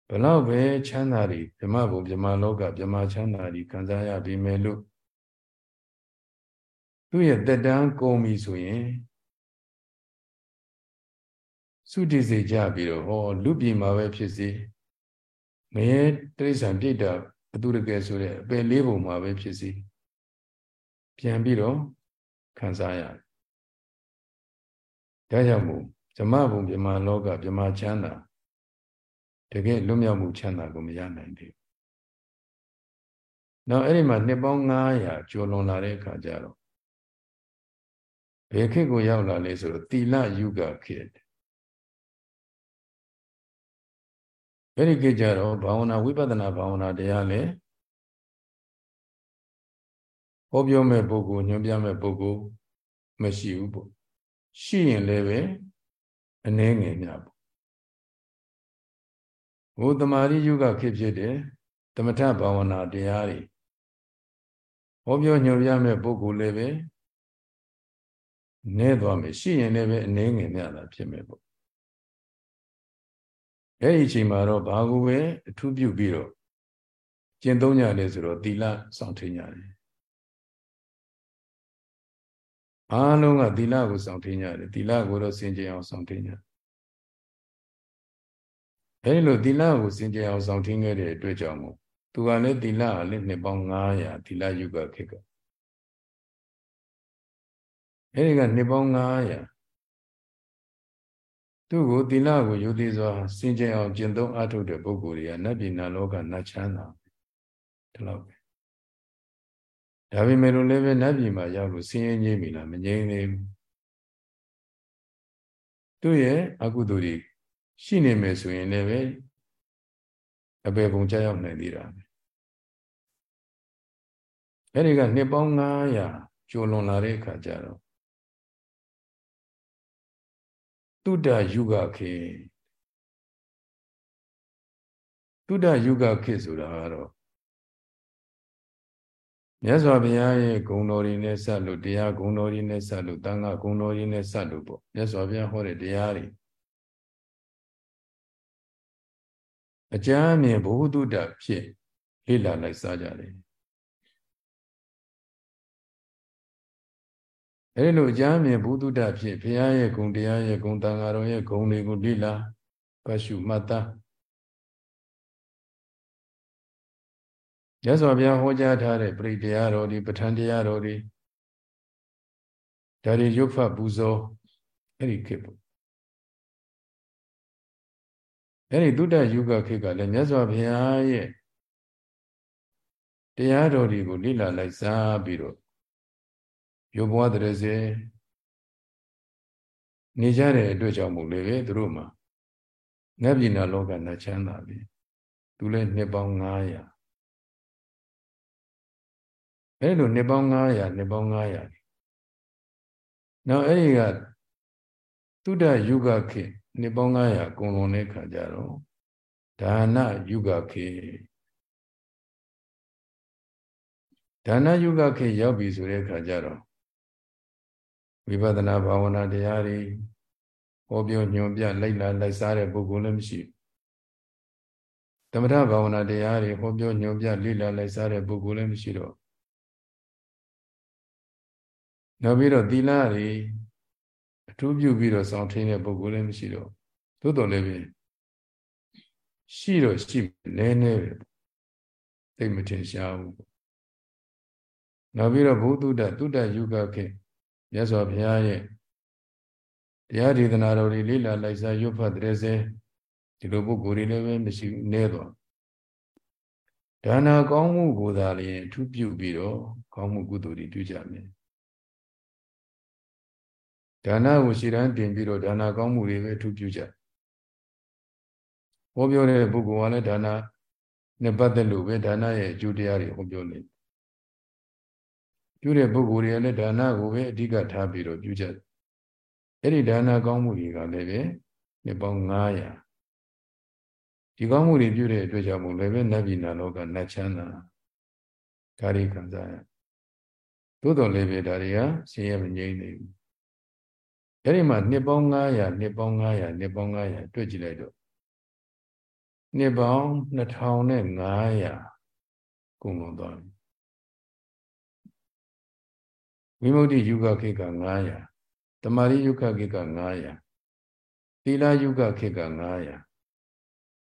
Speaker 1: ဘလောက်ပဲချမ်းသာတွေဗြမဘုံဗြမလောကဗြမချမ်းသာတွေခံစားရပြီမယ်လို့သူ့ရဲ့တက်တန်းကုန်ပြီဆိုရင်စုတည်စေကြပြီးတော့ဟောလူပြည်မှာပဲဖြစ်စေငရဲတိရစ္ဆာန်ပြိတ္တာဘသူတကယ်ဆိုတဲ့အပယ်လေးပုံမှာပဲဖြစ်စေပြန်ပြီးတော့ခံစားရတယ်ဒါကြောင့်မို့ဇမဘုံဗြမလောကဗြမချမ်းသာ တကယ်လွတ်မြောက်မှုချမ်းသာကိုမရနိုင်သေးဘူး။နောက်အဲ့ဒီမှာနှစ်ပေါင်း900ကျော်လွန်လာတဲ့အခါကျတော့ဘယ်ခေတ်ကိုရောက်လာလဲဆိုတော့တိလယုဂခေတ်အဲ့ဒီခေတ်ကျတော့ဘာဝနာဝိပဿနာဘာဝနာတရားလေဟောပြောမဲ့ပုဂ္ဂိုလ်ညွှန်ပြမဲ့ပုဂ္ဂိုလ်မရှိဘူးပေါ့ရှိရင်လည်းပဲအနှဲငယ်များပေါ့ ဟိုတမာရိယုကခေဖြစ်တယ်တမထဘာဝနာတရားတွေဟောပြောညွှန်ပြမဲ့ပုဂ္ဂိုလ်လည်းပဲနဲသွားမယ်ရှိရင်လည်းပဲအနှဲငယ်များတာဖြစ်မယ်ပေါ့အဲ့ဒီအချိန်မှာတော့ဘာကိုပဲအထူးပြုပြီးတော့ကျင့်သုံးကြတယ်ဆိုတော့သီလစောင့်ထိန်ကြတယ်အားလုံးကသီလကိုစောင့်ထိန်ကြတယ်သီလကိုတော့စင်ကြယ်အောင်စောင့်ထိန်ကြတယ် အဲဒီလိုသီလကိုစင်ကြယ်အောင်ဆောင်ထင်းခဲ့တဲ့အတွက်ကြောင့်မို့သူကလည်းသီလကလည်းနှစ်ပေါင်း900သီလယုဂခေတ်ကအဲဒီကနှစ်ပေါင်း900သူ့ကိုသီလကိုယူသည်စွာစင်ကြယ်အောင်ကျင့်သုံးအားထုတ်တဲ့ပုဂ္ဂိုလ်တွေကနတ်ပြည်နာလောကနတ်ချမ်းသာဒီလောက်ပဲဒါပေမဲ့လို့လည်းပဲနတ်ပြည်မှာရောက်လို့ဆင်းရဲငြိမ့်ပြီလားမငြိမ့်သေးဘူးသူ့ရဲ့အကုသိုလ်တွေ ရှိနေမယ်ဆိုရင်လည်းပဲအပေပုံကြောက်နိုင်သေးတာပဲအဲ့ဒီကနှစ်ပေါင်း900ကျော်လွန်လာတဲ့အခါကျတော့တုဒ္ဒယုဂခေတုဒ္ဒယုဂခေဆိုတာကတော့မြတ်စွာဘုရားရဲ့ဂုဏ်တော်တွေနဲ့ဆက်လို့တရားဂုဏ်တော်တွေနဲ့ဆက်လို့တန်ခါဂုဏ်တော်တွေနဲ့ဆက်လို့ပေါ့မြတ်စွာဘုရားဟောတဲ့တရားတွေ အကျမ်းမြင်ဘုဟုတုတ္တဖြစ်လေ့လာလိုက်စားကြတယ်အဲဒီလိုအကျမ်းမြင်ဘုသူတ္တဖြစ်ဘုရားရဲ့ဂုဏ်တရားရဲ့ဂုဏ်တန်ဃာတော်ရဲ့ဂုဏ်တွေကိုလေ့လာပတ်ရှုမှတ်သားရသော်ဘုရားဟောကြားထားတဲ့ပရိတရားတော်ဒီပဋ္ဌာန်းတရားတော်ဒီဒါတွေရုပ်ဖတ်ပူဇော်အဲ့ဒီခေတ်ပေါ့ အဲ့ဒီတုဒ္ဒယုဂခေတ်ကလည်းမြတ်စွာဘုရားရဲ့တရားတော်တွေကိုလေ့လာလိုက်စားပြီးတော့ရုပ်ဘဝတရစေနေကြတဲ့အတွက်ကြောင့်မို့လေသူတို့မှာနတ်ပြည်နာလောကနဲ့ချမ်းသာပြီသူလည်းနှစ်ပေါင်း900အဲ့လိုနှစ်ပေါင်း900နှစ်ပေါင်း900နောက်အဲ့ဒီကတုဒ္ဒယုဂခေ နှစ်ပေါင်း900ကုံလွန်တဲ့ခါကျတော့ဒါနယုဂခေဒါနယုဂခေရောက်ပြီဆိုတဲ့ခါကျတော့ဝိပဿနာဘာဝနာတရားတွေဟောပြောညွှန်ပြလိုက်လာလိုက်စားတဲ့ပုဂ္ဂိုလ်လည်းမရှိဘူးသမထဘာဝနာတရားတွေဟောပြောညွှန်ပြလိလာလိုက်စားတဲ့ပုဂ္ဂိုလ်လည်းမရှိတော့နောက်ပြီးတော့သီလတွေအ ထူးပြုပြီးတော့စောင့်ထိန်တဲ့ပုဂ္ဂိုလ်လည်းမရှိတော့သို့တော်လည်းပဲရှိတော့ရှိနည်းနည်းပဲသိမထင်ရှားဘူးနောက်ပြီးတော့ဘုသူတ္တတုတ္တယုဂခေမြတ်စွာဘုရားရဲ့တရားဒေသနာတော်တွေလေးလာလိုက်စားရွတ်ဖတ်တဲ့စေဒီလိုပုဂ္ဂိုလ်တွေလည်းပဲမရှိဘူးနဲတော့ဒါနာကောင်းမှုကိုသာလျှင်အထူးပြုပြီးတော့ကောင်းမှုကုသိုလ်တွေပြုကြမယ် ဒါနကိုရှည်တန်းတင်ပြီးတော့ဒါနာကောင်းမှုတွေပဲအထူးပြုကြဟောပြောတဲ့ပုဂ္ဂိုလ်ကလည်းဒါနာနဲ့ပတ်သက်လို့ပဲဒါနရဲ့အကျိုးတရားတွေဟောပြောနေပြုတဲ့ပုဂ္ဂိုလ်တွေလည်းဒါနကိုပဲအဓိကထားပြီးတော့ပြုကြတယ်အဲ့ဒီဒါနကောင်းမှုတွေကလည်းပဲနှစ်ပေါင်း900ဒီကောင်းမှုတွေပြုတဲ့အတွက်ကြောင့်မို့လည်းပဲနတ်ပြည်နာလောကနတ်ချမ်းသာဒါတွေခံစားရသို့တော်လည်းပဲဒါတွေကဆင်းရဲမငြိမ့်နေဘူး အဲ့ဒီမှာနှစ်ပေါင်း900နှစ်ပေါင်း900နှစ်ပေါင်း900တွေ့ကြည့်လိုက်တော့နှစ်ပေါင်း2500ကုန်လွန်သွားပြီဝိမု ക്തി ယုဂခေတ်က900တမာရိယုဂခေတ်က900သီလယုဂခေတ်က900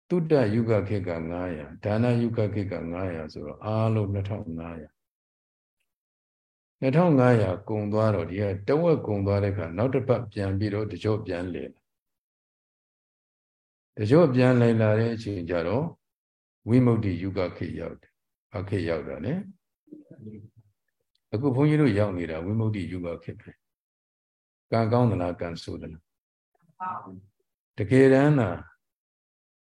Speaker 1: တုတ္တယုဂခေတ်က900ဒါနယုဂခေတ်က900ဆိုတော့အားလုံး2500 2500ကုံသွားတော့ဒီကတဝက်ကုံသွားတဲ့အခါနောက်တစ်ပတ်ပြန်ပြီးတော့တကြော့ပြန်လေတကြော့ပြန်လိုက်လာတဲ့အချိန်ကျတော့ဝိမု ക്തി ယုဂခေတ်ရောက်တယ်။အခေတ်ရောက်တာလေအခုဘုန်းကြီးတို့ရောက်နေတာဝိမု ക്തി ယူပါဖြစ်ပဲကံကောင်းသလားကံဆိုးသလားတကယ်တမ်းသာ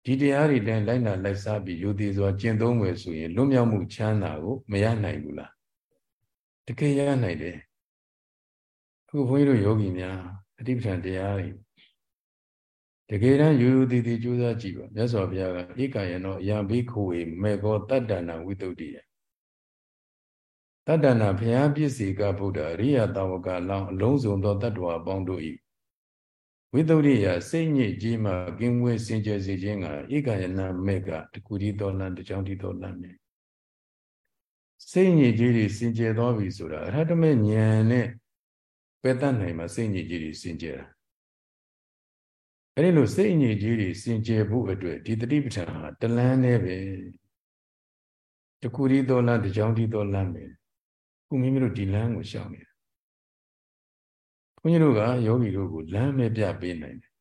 Speaker 1: ဒီတရားတွေတိုင်းလိုက်နာလိုက်စားပြီးယူသေးစွာကျင့်သုံးမယ်ဆိုရင်လွတ်မြောက်မှုချမ်းသာကိုမရနိုင်ဘူးလား တကယ်ရနိုင်တယ်အခုဘုန်းကြီးတို့ယောဂီများအတိပ္ပံတရားတွေတကယ်တမ်းယူယူသေးသေးကြိုးစားကြည့်ပါမြတ်စွာဘုရားကဧကယနောအယံဘိခိုဝေမေကောတတ္တနာဝိတုဒ္ဓိယတတ္တနာဘုရားပြည့်စေကဗုဒ္ဓအရိယတာဝကလောင်းအလုံးစုံသောတတ္တဝါပေါင်းတို့၏ဝိသုဒ္ဓိယစိတ်ညစ်ကြီးမှကင်းဝဲစင်ကြယ်စေခြင်းကဧကယနာမေကတကူဒီတော်လန်တကြောင်ဒီတော်လန်မြဲ စိတ်ညစ်ကြီးတွေစင်ကြယ်သွားပြီဆိုတာအရဟတမေဉာဏ်နဲ့ပယ်တတ်နိုင်မှာစိတ်ညစ်ကြီးတွေစင်ကြယ်တာအဲ့ဒီလိုစိတ်အငြိကြီးတွေစင်ကြယ်ဖို့အတွက်ဒီတတိပဋ္ဌာန်ဟာတလန်းနဲ့ပဲတကူရီတော်လမ်းတကြောင်ဒီတော်လမ်းပဲခုမိမိတို့ဒီလမ်းကိုရှောင်နေတာဘုန်းကြီးတို့ကယောဂီတို့ကိုလမ်းမဲ့ပြပေးနိုင်တယ်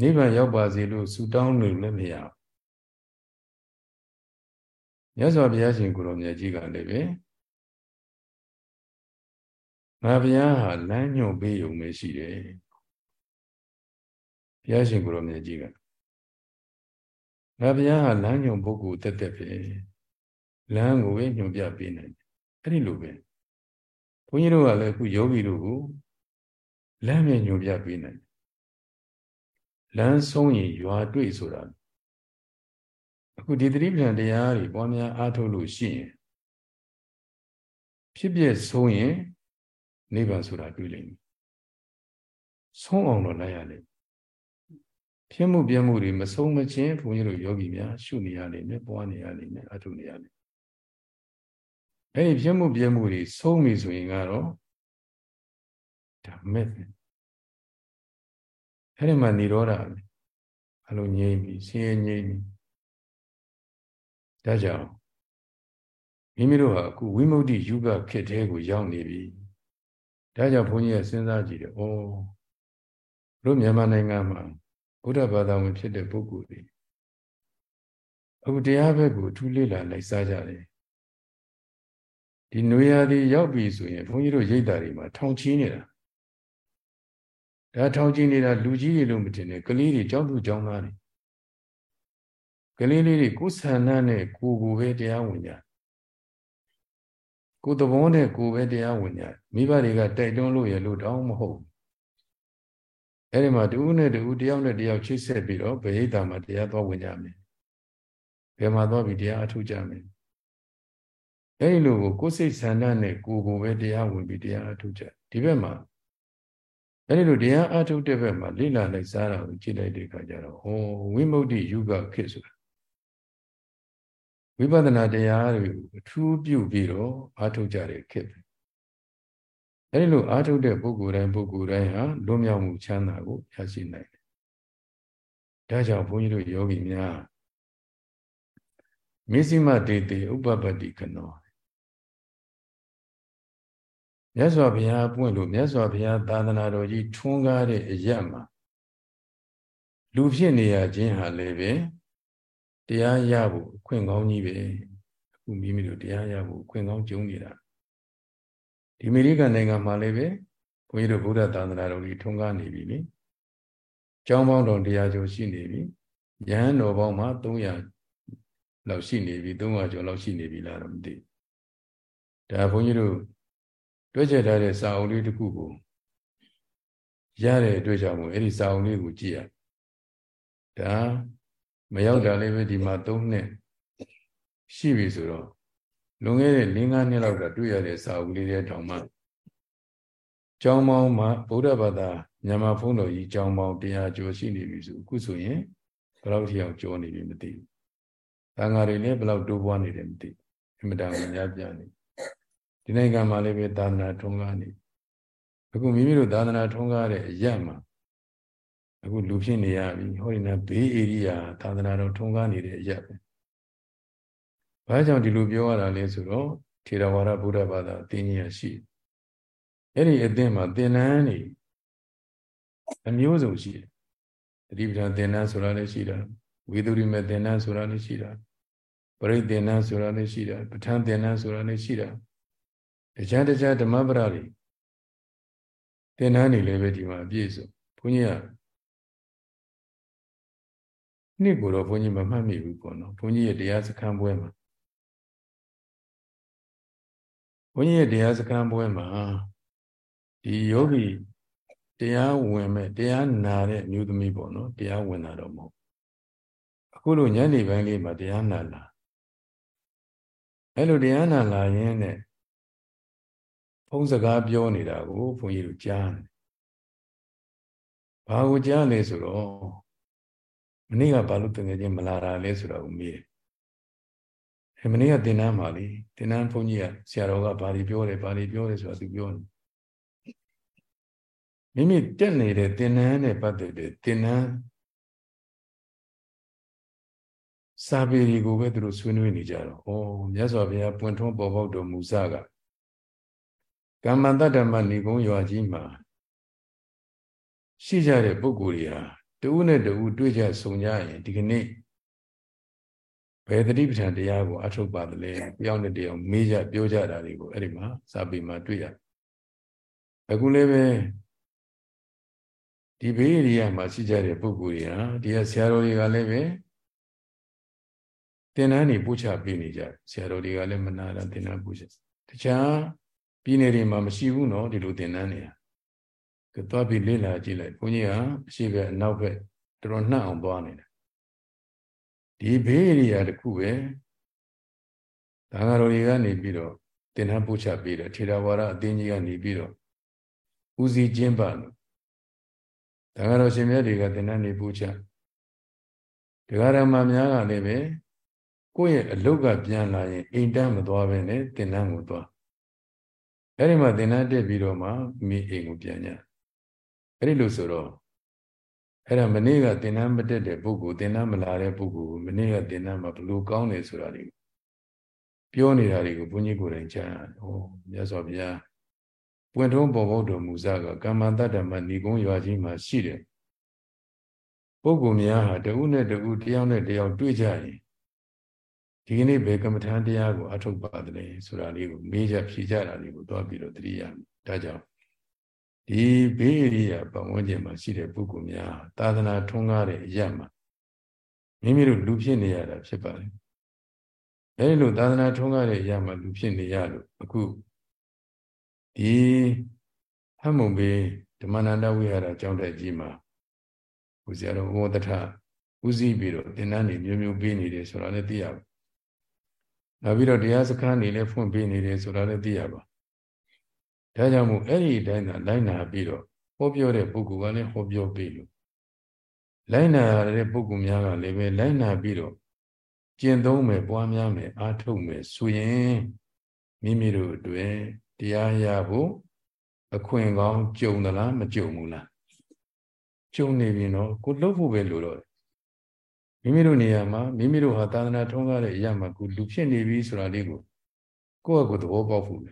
Speaker 1: နိဗ္ဗာန်ရောက်ပါစေလို့ဆုတောင်းလို့လည်းမရဘူး မြတ်စွာဘုရားရှင်ကိုရောမြတ်ကြီးကလည်းပဲငါဘုရားဟာလမ်းညွှန်ပေးုံပဲရှိတယ်ဘုရားရှင်ကိုရောမြတ်ကြီးကငါဘုရားဟာလမ်းညွှန်ပုဂ္ဂိုလ်တက်တက်ပဲလမ်းကိုပဲညွှန်ပြပေးနိုင်တယ်အဲ့ဒီလိုပဲဘုန်းကြီးတို့ကလည်းအခုယောဂီတို့ကိုလမ်းမြညွှန်ပြပေးနိုင်တယ်လမ်းဆုံးရင်ရွာတွေ့ဆိုတာ အခုဒီသတိပဋ္ဌာန်တရားတွေပွားများအားထုတ်လို့ရှိရင်ဖြစ်ပြဆုံးရင်နိဗ္ဗာန်ဆိုတာတွေ့လိမ့်မယ်ဆုံးအောင်တော့လိုက်ရလိမ့်ဖြစ်မှုပြမှုတွေမဆုံးမချင်းဘုန်းကြီးတို့ယောဂီများရှုနေရလိမ့်မယ်ပွားနေရလိမ့်မယ်အထုနေရလိမ့်မယ်အဲ့ဒီဖြစ်မှုပြမှုတွေဆုံးပြီဆိုရင်ကတော့ဒါမဲ့အဲ့ဒီမှာនិရောဓအလိုငြိမ့်ပြီဆင်းရဲငြိမ့်ပြီ ဒါကြောင့်မိမိတို့ဟာအခုဝိမု ക്തി ယူကခေတ်သေးကိုရောက်နေပြီဒါကြောင့်ဘုန်းကြီးကစဉ်းစားကြည့်တယ်ဩတို့မြန်မာနိုင်ငံမှာဘုရားဘာသာဝင်ဖြစ်တဲ့ပုဂ္ဂိုလ်တွေအခုတရားဘက်ကိုအထူးလေ့လာလိုက်စားကြတယ်ဒီနွေရာသီရောက်ပြီဆိုရင်ဘုန်းကြီးတို့ရိတ်တာတွေမှာထောင်ချီနေတာဒါထောင်ချီနေတာလူကြီးတွေလို့မတင်နဲ့ကလေးတွေကြောက်သူကြောင်းသားတွေ ကလေးလေးတွေကိုယ်ဆန္ဒနဲ့ကိုယ်ကိုပဲတရားဝင်ကြကိုယ်သဘောနဲ့ကိုယ်ပဲတရားဝင်ကြမိဘတွေကတိုက်တွန်းလို့ရလို့တောင်းမဟုတ်အဲ့ဒီမှာတူနဲ့တူတယောက်နဲ့တယောက်ချိတ်ဆက်ပြီးတော့ဗေဟိတမှာတရားသွားဝင်ကြမယ်ဘယ်မှာသွားပြီးတရားအထုကြမယ်အဲ့ဒီလိုကိုကိုယ်စိတ်ဆန္ဒနဲ့ကိုယ်ကိုပဲတရားဝင်ပြီးတရားအထုကြဒီဘက်မှာအဲ့ဒီလိုတရားအထုတဲ့ဘက်မှာလိလာလိုက်စားတာကိုကြည့်လိုက်တဲ့အခါကျတော့ဟောဝိမု ക്തി ယုဂခေဆိုတာ ဝိပဿနာတရားတွေကိုအထူးပြုပြီးတော့အားထုတ်ကြတဲ့ခေတ်ပဲအဲဒီလိုအားထုတ်တဲ့ပုဂ္ဂိုလ်တိုင်းပုဂ္ဂိုလ်တိုင်းဟာလွတ်မြောက်မှုချမ်းသာကိုရရှိနိုင်တယ်။ဒါကြောင့်ဘုန်းကြီးတို့ယောဂီများမေဇိမတေတေဥပပတ္တိကနောမြတ်စွာဘုရားပွင့်လို့မြတ်စွာဘုရားသာသနာတော်ကြီးထွန်းကားတဲ့အရမှာလူဖြစ်နေရခြင်းဟာလည်းပဲ တရားရဖို့အခွင့်ကောင်းကြီးပဲအခုမိမိတို့တရားရဖို့အခွင့်ကောင်းကြုံနေတာဒီအမေရိကန်နိုင်ငံမှာလည်းပဲဘုန်းကြီးတို့ဗုဒ္ဓသာသနာတော်ကြီးထွန်းကားနေပြီလေကျောင်းပေါင်းတော်တရားကျော်ရှိနေပြီယဟန်တော်ပေါင်းမှာ300လောက်ရှိနေပြီ300ကျော်လောက်ရှိနေပြီလားတော့မသိဒါဘုန်းကြီးတို့တွဲချက်ထားတဲ့စာအုပ်လေးတစ်ခုကိုရတဲ့အတွက်ကြောင့်မို့အဲ့ဒီစာအုပ်လေးကိုကြည့်ရဒါ မရောက်တာလည်းပဲဒီမှာ၃နှစ်ရှိပြီဆိုတော့လွန်ခဲ့တဲ့၄၅နှစ်လောက်ကတွေ့ရတဲ့စာအုပ်လေးတွေတောင်မှကျောင်းပေါင်းမှာဗုဒ္ဓဘာသာမြန်မာဖုန်းတော်ကြီးကျောင်းပေါင်းတရားကျော်ရှိနေပြီဆိုအခုဆိုရင်ဘယ်လောက်ထိအောင်ကျော်နေပြီမသိဘူး။ဘာငါတွေလည်းဘယ်လောက်တိုးပွားနေတယ်မသိဘူး။အင်မတန်ကိုများပြားနေဒီနိုင်ငံမှာလည်းပဲသာသနာထုံးကားနေအခုမိမိတို့သာသနာထုံးကားတဲ့အရက်မှာ အခုလူဖြစ်နေရပြီဟောဒီနာဘေးဧရိယာသာသနာတော်ထုံးကားနေတဲ့အရက်ပဲဘာကြောင့်ဒီလိုပြောရတာလဲဆိုတော့ထေရဝါဒဗုဒ္ဓဘာသာအသိဉာဏ်ရှိအဲ့ဒီအသင်းမှာသင်္นานနေအမျိုးစုံရှိတယ်တတိပဌာန်သင်္นานဆိုတာလည်းရှိတာဝေဒုရိမေသင်္นานဆိုတာလည်းရှိတာပရိသင်္นานဆိုတာလည်းရှိတာပဋ္ဌာန်းသင်္นานဆိုတာလည်းရှိတာတခြားတခြားဓမ္မပဒတွေသင်္นานနေလည်းပဲဒီမှာအပြည့်စုံဘုန်းကြီးက နှစ်ကိုတော့ဘုန်းကြီးမမှတ်မိဘူးပေါ့နော်ဘုန်းကြီးရဲ့တရားစခန်းပွဲမှာဘုန်းကြီးရဲ့တရားစခန်းပွဲမှာဒီယောဂီတရားဝင်မဲ့တရားနာတဲ့အမျိုးသမီးပေါ့နော်တရားဝင်တာတော့မဟုတ်အခုလိုညနေပိုင်းလေးမှာတရားနာလာအဲ့လိုတရားနာလာရင်းနဲ့ဘုန်းစကားပြောနေတာကိုဘုန်းကြီးတို့ကြားတယ်ဘာကိုကြားလဲဆိုတော့ မနေ့ကဘာလို့တကယ်ချင်းမလာတာလဲဆိုတာကိုမေးတယ်အဲမနေ့ကသင်တန်းပါလေသင်တန်းဘုန်းကြီးကဆရာတော်ကဘာတွေပြောတယ်ဘာတွေပြောတယ်ဆိုတာသူပြောတယ်မိမိတက်နေတဲ့သင်တန်းနဲ့ပတ်သက်တဲ့သင်တန်းစာပေတွေကိုပဲသူတို့ဆွေးနွေးနေကြတော့ဩမြတ်စွာဘုရားပွင့်ထွန်းပေါ်ပေါက်တော်မူစကကမ္မန္တဓမ္မနိဂုံးရွာကြီးမှာရှိကြတဲ့ပုဂ္ဂိုလ်တွေဟာ တဦးနဲ့တဦးတွေ့ကြဆုံကြရင်ဒီကနေ့ဘယ်တတိပဋ္ဌာန်တရားကိုအထုတ်ပါတယ်လဲတယောက်နဲ့တယောက်မေးကြပြောကြတာတွေကိုအဲ့ဒီမှာစာပေမှာတွေ့ရအခုလည်းပဲဒီဘေးရိယာမှာရှိကြတဲ့ပုဂ္ဂိုလ်တွေဟာဒီကဆရာတော်တွေကလည်းပဲသင်္นานနေပို့ချပေးနေကြဆရာတော်တွေကလည်းမနာတာသင်္นานပို့ချတခြားပြည်နယ်တွေမှာမရှိဘူးနော်ဒီလိုသင်္นานနေ ကသွားပြီးလေ့လာကြည့်လိုက်ဘုန်းကြီးဟာအရှိပဲအနောက်ဘက်တော်တော်နှံ့အောင်သွားနေတယ်ဒီဘေးဧရိယာတစ်ခုပဲဒါဃာတော်တွေကနေပြီးတော့သင်္ဍပို့ချပေးတယ်ထေရဝါဒအသင်းကြီးကနေပြီးတော့ဦးစီးကျင်းပလို့ဒါဃာတော်ရှင်မြတ်တွေကသင်္ဍနေပို့ချဒဂရမများကလည်းပဲကိုယ့်ရဲ့အလုတ်ကပြန်လာရင်အိမ်တန်းမသွားပဲနဲ့သင်္ဍကိုသွားအဲဒီမှာသင်္ဍတက်ပြီးတော့မှမိအိမ်ကိုပြန်ကြ အဲ့ဒီလိုဆိုတော့အဲ့ဒါမနေ့ကသင်္นานမတက်တဲ့ပုဂ္ဂိုလ်သင်္นานမလာတဲ့ပုဂ္ဂိုလ်မနေ့ကသင်္นานမှာဘလို့ကောင်းတယ်ဆိုတာတွေပြောနေတာတွေကိုဘုန်းကြီးကိုယ်တိုင်ကြားရတယ်။ဟောမြတ်စွာဘုရားပွင့်ထုံးပေါ်ပေါက်တော်မူစားကကမ္မတတ္တမဏီကုံရွာကြီးမှာရှိတယ်။ပုဂ္ဂိုလ်များဟာတဦးနဲ့တဦးတယောက်နဲ့တယောက်တွေ့ကြရင်ဒီကနေ့ဘယ်ကမ္မထာတရားကိုအထုတ်ပါတယ်ဆိုတာလေးကိုမေးကြဖြေကြတာလေးကိုတွားပြီးတော့တတိယဒါကြောင့် ဒီဘေးရိယာပတ်ဝန်းကျင်မှာရှိတဲ့ပုဂ္ဂိုလ်များသာသနာထွန်းကားတဲ့အရာမှာမိမိတို့လူဖြစ်နေရတာဖြစ်ပါတယ်အဲဒီလိုသာသနာထွန်းကားတဲ့အရာမှာလူဖြစ်နေရလို့အခုဒီဟမုံဘေးဓမ္မနန္ဒဝိဟာရကျောင်းတိုက်ကြီးမှာဘုရားတော်ဝေါတထဦးစီးပြီးတော့သင်္นานနေမျိုးမျိုးပေးနေတယ်ဆိုတာလည်းသိရပါနောက်ပြီးတော့တရားစခန်းနေလည်းဖွင့်ပေးနေတယ်ဆိုတာလည်းသိရပါ ဒါကြောင့်မို့အဲ့ဒီအတိုင်းသာလိုက်နာပြီးတော့ဟောပြောတဲ့ပုဂ္ဂိုလ်ကလည်းဟောပြောပေးလို့လိုက်နာတဲ့ပုဂ္ဂိုလ်များကလည်းပဲလိုက်နာပြီးတော့ကျင့်သုံးမယ်ပွားများမယ်အားထုတ်မယ်ဆိုရင်မိမိတို့အတွက်တရားရဖို့အခွင့်ကောင်းကြုံသလားမကြုံဘူးလားကြုံနေပြီနော်ကိုလှုပ်ဖို့ပဲလိုတော့မိမိတို့နေရာမှာမိမိတို့ဟာသာသနာထုံးကားတဲ့အရာမှာကိုလူဖြစ်နေပြီဆိုတာလေးကိုကိုယ့်အကိုသဘောပေါက်ဖို့ပဲ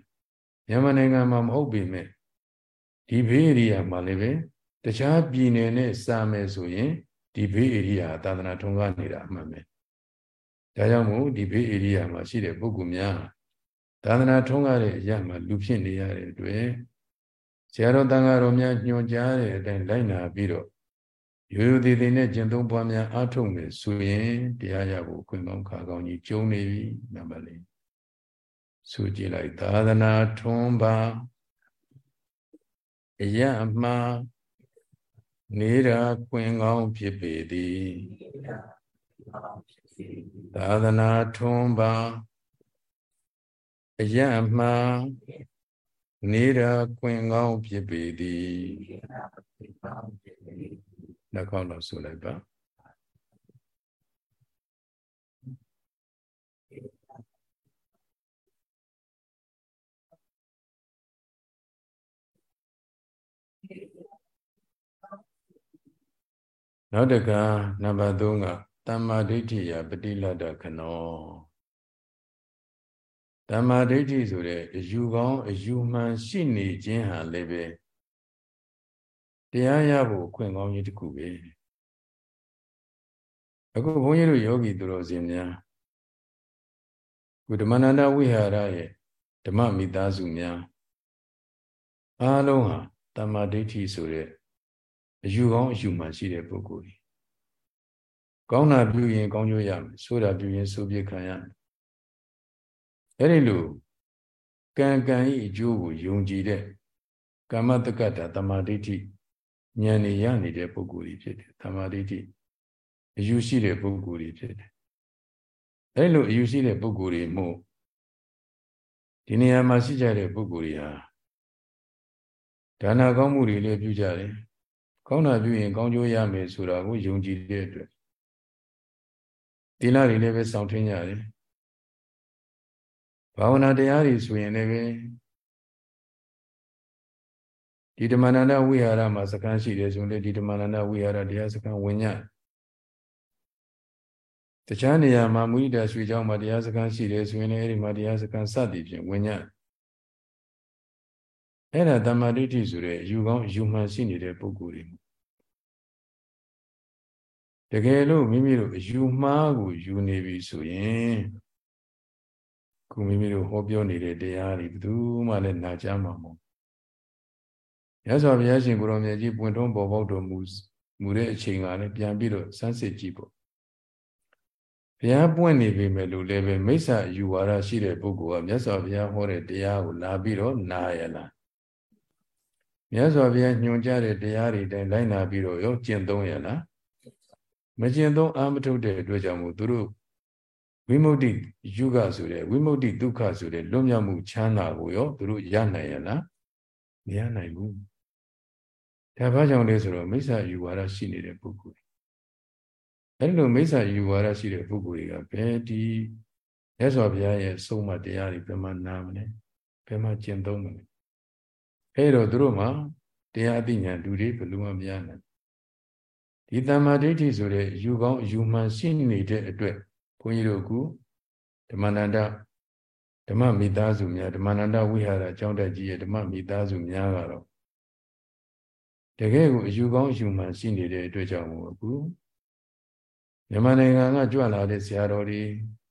Speaker 1: မြန်မာနိုင်ငံမှာမဟုတ်ပေမဲ့ဒီဘေးဧရိယာမှာလည်းပဲတခြားပြည်နယ်နဲ့စာမယ်ဆိုရင်ဒီဘေးဧရိယာသာသနာထုံးကားနေတာအမှန်ပဲဒါကြောင့်မို့ဒီဘေးဧရိယာမှာရှိတဲ့ပုဂ္ဂိုလ်များသာသနာထုံးကားတဲ့အရာမှာလူဖြစ်နေရတဲ့အတွက်ဆရာတော်တန်ဃာတော်များညွှန်ကြားတဲ့အတိုင်းလိုက်နာပြီးတော့ရိုးရိုးသေးသေးနဲ့ကျင့်သုံးပွားများအားထုတ်မယ်ဆိုရင်တရားရဖို့ခွင့်ကောင်းခါကောင်းကြီးကျုံနေပြီနံပါတ်လေး ဆိုကြည့်လိုက်သာသနာထွန်းပါအယအမှားနေတာခွင်ကောင်းဖြစ်ပေသည်သာသနာထွန်းပါအယအမှားနေတာခွင်ကောင်းဖြစ်ပေသည်နှာခေါင်းတော့ဆိုလိုက်ပါ နောက်တကနံပါတ်3ကတမ္မာဒိဋ္ဌိယပฏิလတ္တခနောတမ္မာဒိဋ္ဌိဆိုတဲ့အယူကောင်းအယူမှန်ရှိနေခြင်းဟာလည်းပဲတရားရဖို့အခွင့်ကောင်းကြီးတစ်ခုပဲအခုဘုန်းကြီးတို့ယောဂီသူတော်စင်များကုဓမ္မနန္ဒဝိဟာရရဲ့ဓမ္မမိသားစုများအားလုံးဟာတမ္မာဒိဋ္ဌိဆိုတဲ့ အယူကောင်းအယူမှန်ရှိတဲ့ပုဂ္ဂိုလ်ကြီးကောင်းတာပြုရင်ကောင်းကျိုးရမယ်ဆိုးတာပြုရင်ဆိုးပြခံရမယ်အဲ့ဒီလိုကံကံဤအကျိုးကိုယုံကြည်တဲ့ကမ္မတက္ကတာတမာဒိဋ္ဌိဉာဏ်နေရနေတဲ့ပုဂ္ဂိုလ်ကြီးဖြစ်တယ်တမာဒိဋ္ဌိအယူရှိတဲ့ပုဂ္ဂိုလ်ကြီးဖြစ်တယ်အဲ့လိုအယူရှိတဲ့ပုဂ္ဂိုလ်တွေမို့ဒီနေရာမှာရှိကြတဲ့ပုဂ္ဂိုလ်တွေဟာဒါနာကောင်းမှုတွေလည်းပြုကြတယ် ကောင်းတာပြုရင်ကောင်းကျိုးရမယ်ဆိုတာကိုယုံကြည်တဲ့အတွက်သီလတွေလည်းပဲစောင့်ထင်းကြတယ်ဘာဝနာတရားတွေဆိုရင်လည်း ဒီဓမ္မနန္ဒဝိဟာရမှာစကန်းရှိတယ်ဆိုရင်ဒီဓမ္မနန္ဒဝိဟာရတရားစကန်းဝင်ညတခြားနေရာမှာမုဒိတာရွှေเจ้าမှာတရားစကန်းရှိတယ်ဆိုရင်လည်းအဲ့ဒီမှာတရားစကန်းစသည်ဖြင့်ဝင်ညအဲ့ဒါတမ္မာဒိဋ္ဌိဆိုတဲ့ယူကောင်းယူမှန်ရှိနေတဲ့ပုဂ္ဂိုလ်တွေ တကယ်လို့မိမိတို့အယူမှားကိုယူနေပြီဆိုရင်ခုမိမိတို့ဟောပြောနေတဲ့တရားတွေဘယ်သူမှလည်းနာကြားမှာမဟုတ်ရသော်ဘုရားရှင်ကိုရောမြတ်ကြီးပွင့်ထွန်းပေါ်ပေါက်တော်မူမူတဲ့အချိန်ကလည်းပြန်ပြီးတော့စမ်းစစ်ကြည့်ပေါ့ဘုရားပွင့်နေပြီမဲ့လို့လည်းပဲမိစ္ဆာယူဝါဒရှိတဲ့ပုဂ္ဂိုလ်ကမြတ်စွာဘုရားဟောတဲ့တရားကိုလာပြီးတော့နာရလားမြတ်စွာဘုရားညွှန်ကြားတဲ့တရားတွေတိုင်းလိုက်နာပြီးတော့ရောကျင့်သုံးရလား မကျင့်သုံးအာမထုတ်တဲ့အတွက်ကြောင့်မို့သူတို့ဝိမု ക്തി ယုဂဆိုတဲ့ဝိမု ക്തി ဒုက္ခဆိုတဲ့လွတ်မြောက်မှုချမ်းသာကိုရောသူတို့ရနိုင်ရလားမရနိုင်ဘူးဒါဘာကြောင့်လဲဆိုတော့မိစ္ဆာယူဝါဒရှိနေတဲ့ပုဂ္ဂိုလ်အဲ့လိုမိစ္ဆာယူဝါဒရှိတဲ့ပုဂ္ဂိုလ်တွေကဘယ်ဒီရသော်ဘုရားရဲ့ဆုံးမတရားတွေဘယ်မှာနာမလဲဘယ်မှာကျင့်သုံးမလဲအဲ့တော့သူတို့မှာတရားအသိဉာဏ်လူတွေဘယ်လိုမှမရနိုင် ဒီတမ္မာဒိဋ္ဌိဆိုတဲ့ယူကောင်းယူမှန်ရှိနေတဲ့အတွက်ဘုန်းကြီးတို့ကဓမ္မနန္ဒဓမ္မမိသားစုများဓမ္မနန္ဒဝိဟာရအကြောင်းတက်ကြီးရဲ့ဓမ္မမိသားစုများကတော့တကယ်ကိုအယူကောင်းအယူမှန်ရှိနေတဲ့အတွက်ကြောင့်မို့အခုမြန်မာနိုင်ငံကကြွလာတဲ့ဆရာတော်တွေ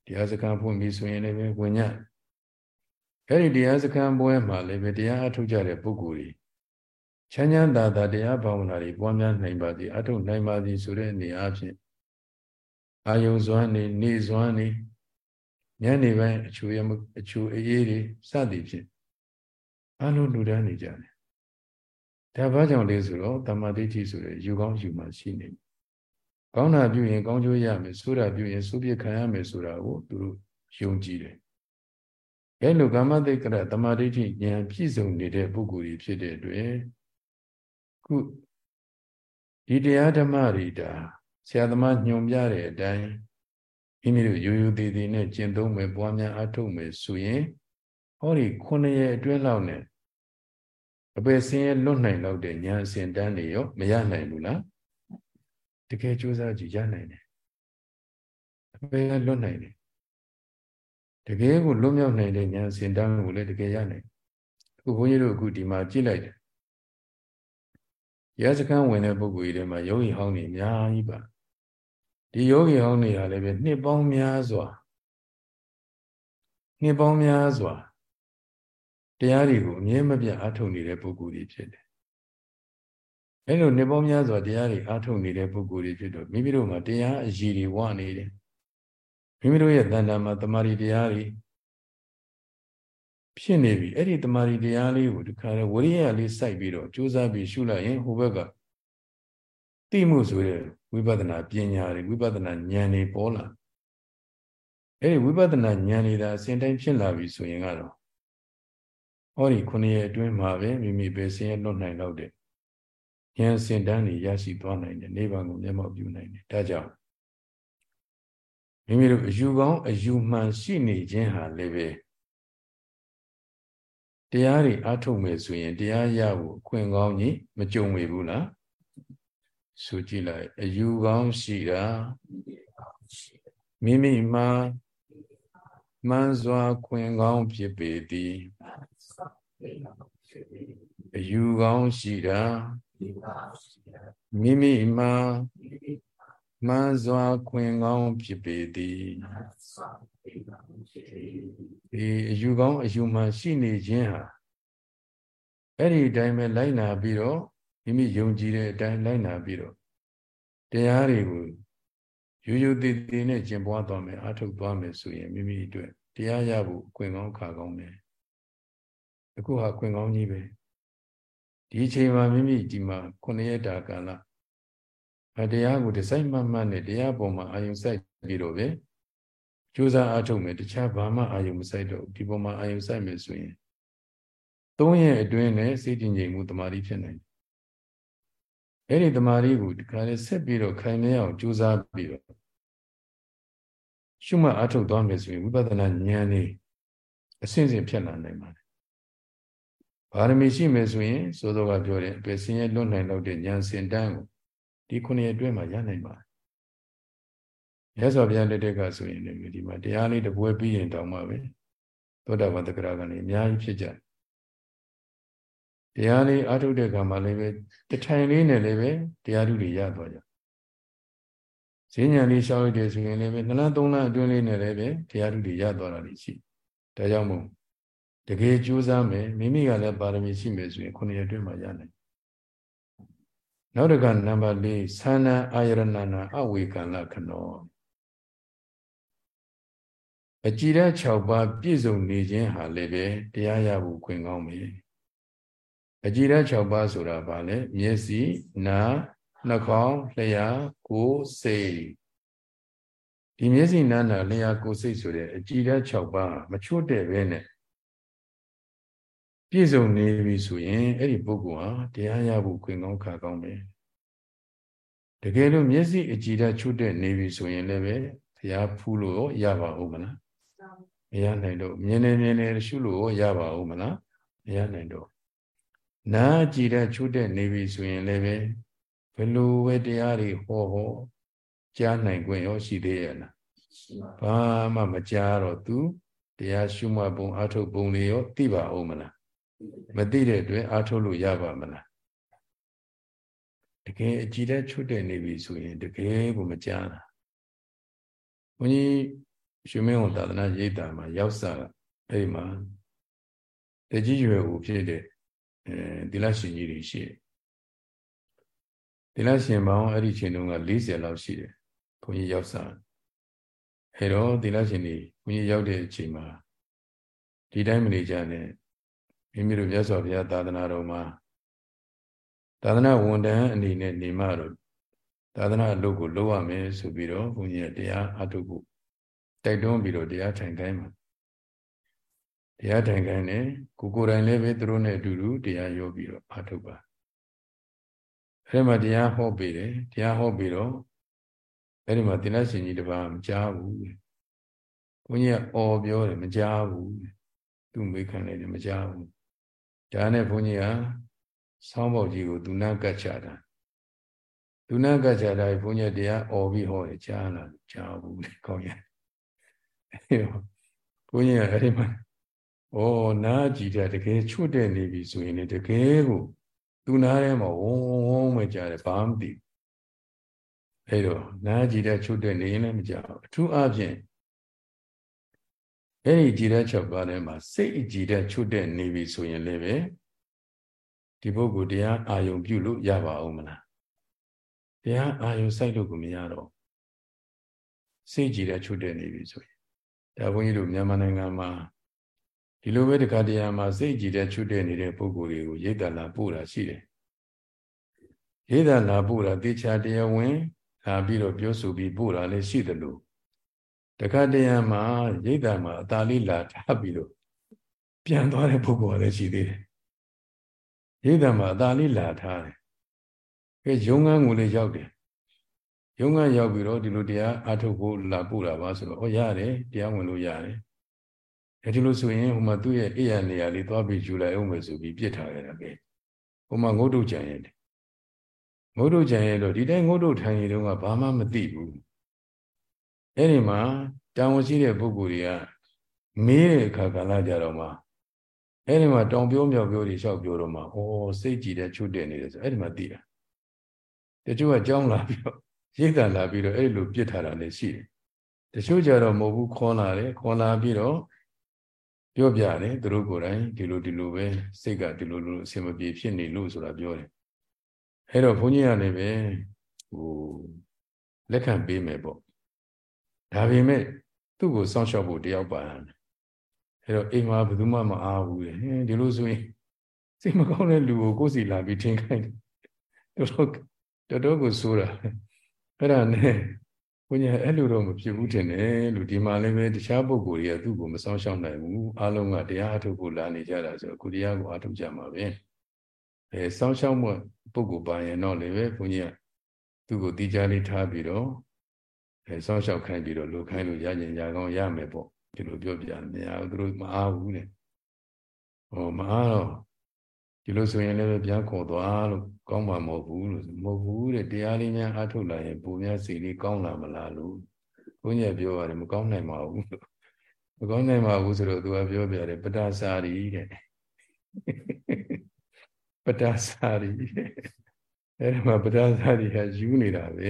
Speaker 1: တရားစခန်းဖွင့်ပြီးဆိုရင်လည်းဝင်ညအဲ့ဒီတရားစခန်းပွဲမှာလည်းပဲတရားအထုတ်ကြတဲ့ပုဂ္ဂိုလ်တွေ ချမ်းချမ်းသာသာတရားဘာဝနာတွေပွားများနိုင်ပါသည်အထုတ်နိုင်ပါသည်ဆိုတဲ့အနေအချင်းအာယုံစွမ်းနေနေစွမ်းနေညနေပိုင်းအချူရမအချူအေးတွေစသည်ဖြင့်အလုံးလူတန်းနေကြတယ်ဒါဘာကြောင့်လဲဆိုတော့တမ္မာဒိဋ္ဌိဆိုတဲ့ယူကောင်းယူမှရှိနေကောင်းတာပြုရင်ကောင်းကျိုးရမယ်ဆိုးတာပြုရင်ဆိုးပြခံရမယ်ဆိုတာကိုသူတို့ယုံကြည်တယ်အဲလိုကာမတိတ်ကရတမာဒိဋ္ဌိဉာဏ်ပြည့်စုံနေတဲ့ပုဂ္ဂိုလ်ကြီးဖြစ်တဲ့အတွက် ခုဒီတရားဓမ္မတွေဒါဆရာသမားညွှန်ပြတဲ့အတိုင်းမိမိတို့ရိုးရိုးသေးသေးနဲ့ကျင့်သုံးမယ်ပွားများအထုတ်မယ်ဆိုရင်ဟောဒီခုနှစ်ရက်အတွင်းလောက်နဲ့အပေစင်းရဲ့လွတ်နိုင်လောက်တဲ့ဉာဏ်အစဉ်တန်းတွေရောမရနိုင်ဘူးလားတကယ်ကြိုးစားကြည့်ရနိုင်တယ်အပေလွတ်နိုင်တယ်တကယ်ကိုလွတ်မြောက်နိုင်တဲ့ဉာဏ်အစဉ်တန်းကိုလည်းတကယ်ရနိုင်အခုဘုန်းကြီးတို့အခုဒီမှာကြည့်လိုက်တယ် ရစခန်းဝင်တဲ့ပုဂ္ဂိုလ်တွေမှာယောဂီဟောင်းတွေအများကြီးပါဒီယောဂီဟောင်းတွေဟာလည်းပဲနှစ်ပေါင်းများစွာနှစ်ပေါင်းများစွာတရားတွေကိုအမြဲမပြတ်အားထုတ်နေတဲ့ပုဂ္ဂိုလ်တွေဖြစ်တယ်။အဲလိုနှစ်ပေါင်းများစွာတရားတွေအားထုတ်နေတဲ့ပုဂ္ဂိုလ်တွေဖြစ်တော့မိမိတို့မှာတရားအရည်တွေဝနေတယ်။မိမိတို့ရဲ့တဏ္ဍာမှာတမာရီတရားတွေ ဖြစ်နေပြီအဲ့ဒီတမာရီတရားလေးကိုဒီခါလဲဝရိယလေးစိုက်ပြီးတော့ကြိုးစားပြီးရှုလိုက်ရင်ဟိုဘက်ကသိမှုဆိုတဲ့ဝိပဿနာပညာတွေဝိပဿနာဉာဏ်တွေပေါ်လာအဲ့ဒီဝိပဿနာဉာဏ်တွေဒါအစဉ်တိုင်းဖြစ်လာပြီဆိုရင်ကတော့ဟောဒီခုနှစ်ရက်အတွင်းမှာပဲမိမိပဲဆင်းရဲလွတ်နိုင်တော့တဲ့ဉာဏ်စင်တန်းတွေရရှိသွားနိုင်တယ်နိဗ္ဗာန်ကိုမျက်မှောက်ပြုနိုင်တယ်ဒါကြောင့်မိမိတို့အယူကောင်းအယူမှန်ရှိနေခြင်းဟာလည်းပဲ တရားတွေအထုတ်မယ်ဆိုရင်တရားရဖို့အခွင့်ကောင်းကြီးမကြုံမိဘူးလားဆိုကြည့်လိုက်အယူကောင်းရှိတာမိမိမှာမှန်စွာခွင့်ကောင်းဖြစ်ပေသည်အယူကောင်းရှိတာမိမိမှာ မှန်စွာခွင့်ကောင်းဖြစ်ပေသည်ဒီအယူကောင်းအယူမှန်ရှိနေခြင်းဟာအဲ့ဒီအတိုင်းပဲလိုက်နာပြီးတော့မိမိယုံကြည်တဲ့အတိုင်းလိုက်နာပြီးတော့တရားတွေကိုရိုးရိုးသေးသေးနဲ့ကျင့်ပွားသွားမယ်အထုတ်သွားမယ်ဆိုရင်မိမိအတွက်တရားရဖို့အခွင့်ကောင်းခါကောင်းမယ်အခုဟာခွင့်ကောင်းကြီးပဲဒီအချိန်မှာမိမိဒီမှာခုနှစ်ရက်တာကာလ အတရားကိုဒီစိုက်မှတ်မှတ်နဲ့တရားပေါ်မှာအာယုံစိုက်ပြီးတော့ပဲကြိုးစားအားထုတ်မယ်တခြားဘာမှအာယုံမစိုက်တော့ဒီပေါ်မှာအာယုံစိုက်မယ်ဆိုရင်သုံးရက်အတွင်းနဲ့စိတ်တည်ငြိမ်မှုတမာတိဖြစ်နိုင်တယ်အဲ့ဒီတမာတိကိုဒီခါလေးဆက်ပြီးတော့ခိုင်မြဲအောင်ကြိုးစားပြီးတော့ရှုမှတ်အားထုတ်သွားမယ်ဆိုရင်ဝိပဿနာဉာဏ်လေးအစဉ်စဉ်ဖြစ်လာနိုင်ပါတယ်ဘာရမီရှိမယ်ဆိုရင်စိုးစောကပြောတယ်အပေစင်းရဲ့လွတ်နိုင်တော့တဲ့ဉာဏ်စင်တန်းကို ဒီခုနှစ်အတွင်းမှာရနိုင်ပါတယ်မြတ်စွာဘုရားလက်ထက်ကဆိုရင်လည်းဒီမှာတရားလေးတပွဲပြီးရင်တောင်မှပဲသောတာပန်တဂရကနေအများကြီးဖြစ်ကြတရားလေးအထုတ်တဲ့ကံမှာလည်းပဲတထိုင်လေးနဲ့လည်းပဲတရားဓုတွေရသွားကြဈဉ္ညာလေးရှောက်ရတဲ့ဆိုရင်လည်းပဲနှစ်လသုံးလအတွင်းလေးနဲ့လည်းပဲတရားဓုတွေရသွားတာရှိဒါကြောင့်မို့တကယ်ကြိုးစားမယ်မိမိကလည်းပါရမီရှိမယ်ဆိုရင်ခုနှစ်ရက်အတွင်းမှာရနိုင် နောက်တစ်ခါနံပါတ်၄သာနာအာယရဏနာအဝေကံလခဏောအကြည်ဓာတ်6ပါးပြည့်စုံနေခြင်းဟာလည်းပဲတရားရဖို့ခွင့်ကောင်းပြီအကြည်ဓာတ်6ပါးဆိုတာဘာလဲမျက်စိနားနှာခေါင်းလျှာကိုယ်စိတ်ဒီမျက်စိနားနာလျှာကိုယ်စိတ်ဆိုတဲ့အကြည်ဓာတ်6ပါးမချွတ်တဲ့ပဲနဲ့ ပြည့်စုံနေပြီဆိုရင်အဲ့ဒီပုဂ္ဂိုလ်ဟာတရားရဖို့ခွင့်ကောင်းခါကောင်းပဲတကယ်လို့မျက်စိအကြည်ဓာတ်ချွတ်တဲ့နေပြီဆိုရင်လည်းပဲတရားဖူးလို့ရပါဦးမလားမရနိုင်တော့မြင်နေမြင်နေရှုလို့ရပါဦးမလားမရနိုင်တော့နာကြည်တဲ့ချွတ်တဲ့နေပြီဆိုရင်လည်းပဲဘယ်လိုပဲတရားတွေဟောဟောကြားနိုင်ခွင့်ရောရှိသေးရဲ့လားဘာမှမကြားတော့သူတရားရှုမှတ်ပုံအထုတ်ပုံတွေရောသိပါဦးမလား မသိတဲ့အတွက်အထုတ်လို့ရပါမလားတကယ်အကြည်တဲ့ချွတ်တဲ့နေပြီဆိုရင်တကယ်ကိုမကြားတာဘုန်းကြီးရွှေမင်းဝန်သာသနာရိပ်တာမှာရောက်စားအဲ့ဒီမှာတကြီးရွယ်ကိုဖြစ်တဲ့အဲဒီလရှင်ကြီးတွေရှိတယ်ဒီလရှင်ပေါင်းအဲ့ဒီချိန်တုန်းက40လောက်ရှိတယ်ဘုန်းကြီးရောက်စားအဲ့တော့ဒီလရှင်တွေဘုန်းကြီးရောက်တဲ့အချိန်မှာဒီတိုင်းမနေကြနဲ့ မိမိတို့မြတ်စွာဘုရားသာသနာတော်မှာသာသနာဝန်တန်းအနေနဲ့နေမှတော့သာသနာအလုပ်ကိုလုပ်ရမယ်ဆိုပြီးတော့ဘုန်းကြီးကတရားအထုတ်ဖို့တိုက်တွန်းပြီးတော့တရားထိုင်ခိုင်းမှာတရားထိုင်ခိုင်းတယ်ကိုကိုယ်တိုင်လည်းပဲသူတို့နဲ့အတူတူတရားရောပြီးတော့အထုတ်ပါအဲဒီမှာတရားဟောပေးတယ်တရားဟောပြီးတော့အဲဒီမှာသင်္လရှင်ကြီးတပါးမကြားဘူးဘုန်းကြီးကအော်ပြောတယ်မကြားဘူးသူမေးခံလိုက်တယ်မကြားဘူး ဒါနဲ့ဘုန်းကြီးကဆောင်းပေါက်ကြီးကိုသူနာကတ်ချတာသူနာကတ်ချတာဘုန်းကြီးတရားអော်ပြီးဟောတယ်ကြားလာကြားဘူးလေကောင်းရဲ့ဘုန်းကြီးကအဲ့ဒီမှာဩနာကြည်တဲ့တကယ်ချွတ်တဲ့နေပြီဆိုရင်တကယ်ကိုသူနာထဲမှာဝုန်းဝုန်းမကြားတယ်ဘာမှမသိအဲ့တော့နာကြည်တဲ့ချွတ်တဲ့နေရင်လည်းမကြောက်အထူးအဖြင့် အဲ့ဒီကြည်တဲ့ချက်ပါးထဲမှာစိတ်ကြည်တဲ့ချွတ်တဲ့နေပြီဆိုရင်လည်းပဲဒီပုဂ္ဂိုလ်တရားအာယုံပြုလို့ရပါဦးမလားတရားအာယုံစိုက်လို့ကိုမရတော့စိတ်ကြည်တဲ့ချွတ်တဲ့နေပြီဆိုရင်ဒါဘုန်းကြီးတို့မြန်မာနိုင်ငံမှာဒီလိုပဲတခါတရံမှာစိတ်ကြည်တဲ့ချွတ်တဲ့နေတဲ့ပုဂ္ဂိုလ်တွေကိုရိတ်တလာပို့တာရှိတယ်ရိတ်တလာပို့တာတေချာတရားဝင်လာပြီးတော့ပြောဆိုပြီးပို့တာလည်းရှိတယ်လို့ တခါတရံမှာရိတ်တမှာအသာလေးလာထားပြီးတော့ပြန်သွားတဲ့ပုဂ္ဂိုလ်လည်းရှိသေးတယ်ရိတ်တမှာအသာလေးလာထားတယ်ကဲရုံငန်းကိုလည်းရောက်တယ်ရုံးကရောက်ပြီးတော့ဒီလိုတရားအထုတ်ဖို့လာပို့တာပါဆိုတော့ဟောရတယ်တရားဝင်လို့ရတယ်အဲဒီလိုဆိုရင်ဟိုမှာသူ့ရဲ့အိယာနေရာလေးသွားပြီးယူလိုက်အောင်မယ်ဆိုပြီးပြစ်ထားရတာပဲဟိုမှာငုတ်တုတ်ကြံရတယ်ငုတ်တုတ်ကြံရတော့ဒီတိုင်းငုတ်တုတ်ထိုင်နေတော့ကဘာမှမသိဘူး အဲ့ဒီမှာတာဝန်ရှိတဲ့ပုဂ္ဂိုလ်တွေကမေးတဲ့အခါကလာကြတော့မှအဲ့ဒီမှာတောင်ပြောမြောက်ပြောတွေလျှောက်ပြောတော့မှဩစိတ်ကြည်တဲ့ချွတ်တဲ့နေတယ်ဆိုအဲ့ဒီမှာသိတာတချို့ကကြောင်းလာပြီးတော့ရိတ်တန်လာပြီးတော့အဲ့လိုပြစ်ထားတာလည်းရှိတယ်တချို့ကြတော့မဟုတ်ဘူးခေါ်လာတယ်ခေါ်လာပြီးတော့ပြောပြတယ်သူတို့ကိုယ်တိုင်ဒီလိုဒီလိုပဲစိတ်ကဒီလိုလိုအဆင်မပြေဖြစ်နေလို့ဆိုတာပြောတယ်အဲ့တော့ဘုန်းကြီးကလည်းပဲဟိုလက်ခံပေးမယ်ပေါ့ ဒါပေမဲ့သူ့ကိုစောင့်ရှောက်ဖို့တယောက်ပါရတယ်အဲ့တော့အိမ်မှာဘယ်သူမှမအားဘူးလေဟင်းဒီလိုဆိုရင်စိတ်မကောင်းတဲ့လူကိုကိုယ်စီလာပြီးထင်ခိုင်းတယ်တော်တော်တော်ကိုစိုးတာအဲ့ဒါနဲ့ဘုညာအဲ့လိုတော့မဖြစ်ဘူးထင်တယ်လို့ဒီမှာလည်းပဲတခြားပုဂ္ဂိုလ်တွေကသူ့ကိုမဆောင်ရှောက်နိုင်ဘူးအားလုံးကတရားအထုတ်ဖို့လာနေကြတာဆိုအခုတရားကိုအထုတ်ကြမှာပဲအဲဆောင်ရှောက်မှုပုဂ္ဂိုလ်ပါရင်တော့လည်းပဲဘုညာသူ့ကိုတီးကြလေးထားပြီးတော့ အဲဆောင်ရှောက်ခိုင်းပြီးတော့လူခိုင်းလို့ရရင်ရကောင်းရမယ်ပေါ့ဒီလိုပြောပြမရဘူးသူတို့မအားဘူးတဲ့ဟောမအားတော့ဒီလိုဆိုရင်လည်းပြန်ခေါ်သွားလို့ကောင်းမှာမဟုတ်ဘူးလို့မဟုတ်ဘူးတဲ့တရားလေးများအားထုတ်လာရင်ပုံများစိတ်လေးကောင်းလာမလားလို့ဘုန်းကြီးပြောရတယ်မကောင်းနိုင်ပါဘူးလို့မကောင်းနိုင်ပါဘူးဆိုတော့သူကပြောပြတယ်ပတ္တစာရီတဲ့ပတ္တစာရီတဲ့အဲ့ဒီမှာပတ္တစာရီဟာယူနေတာပဲ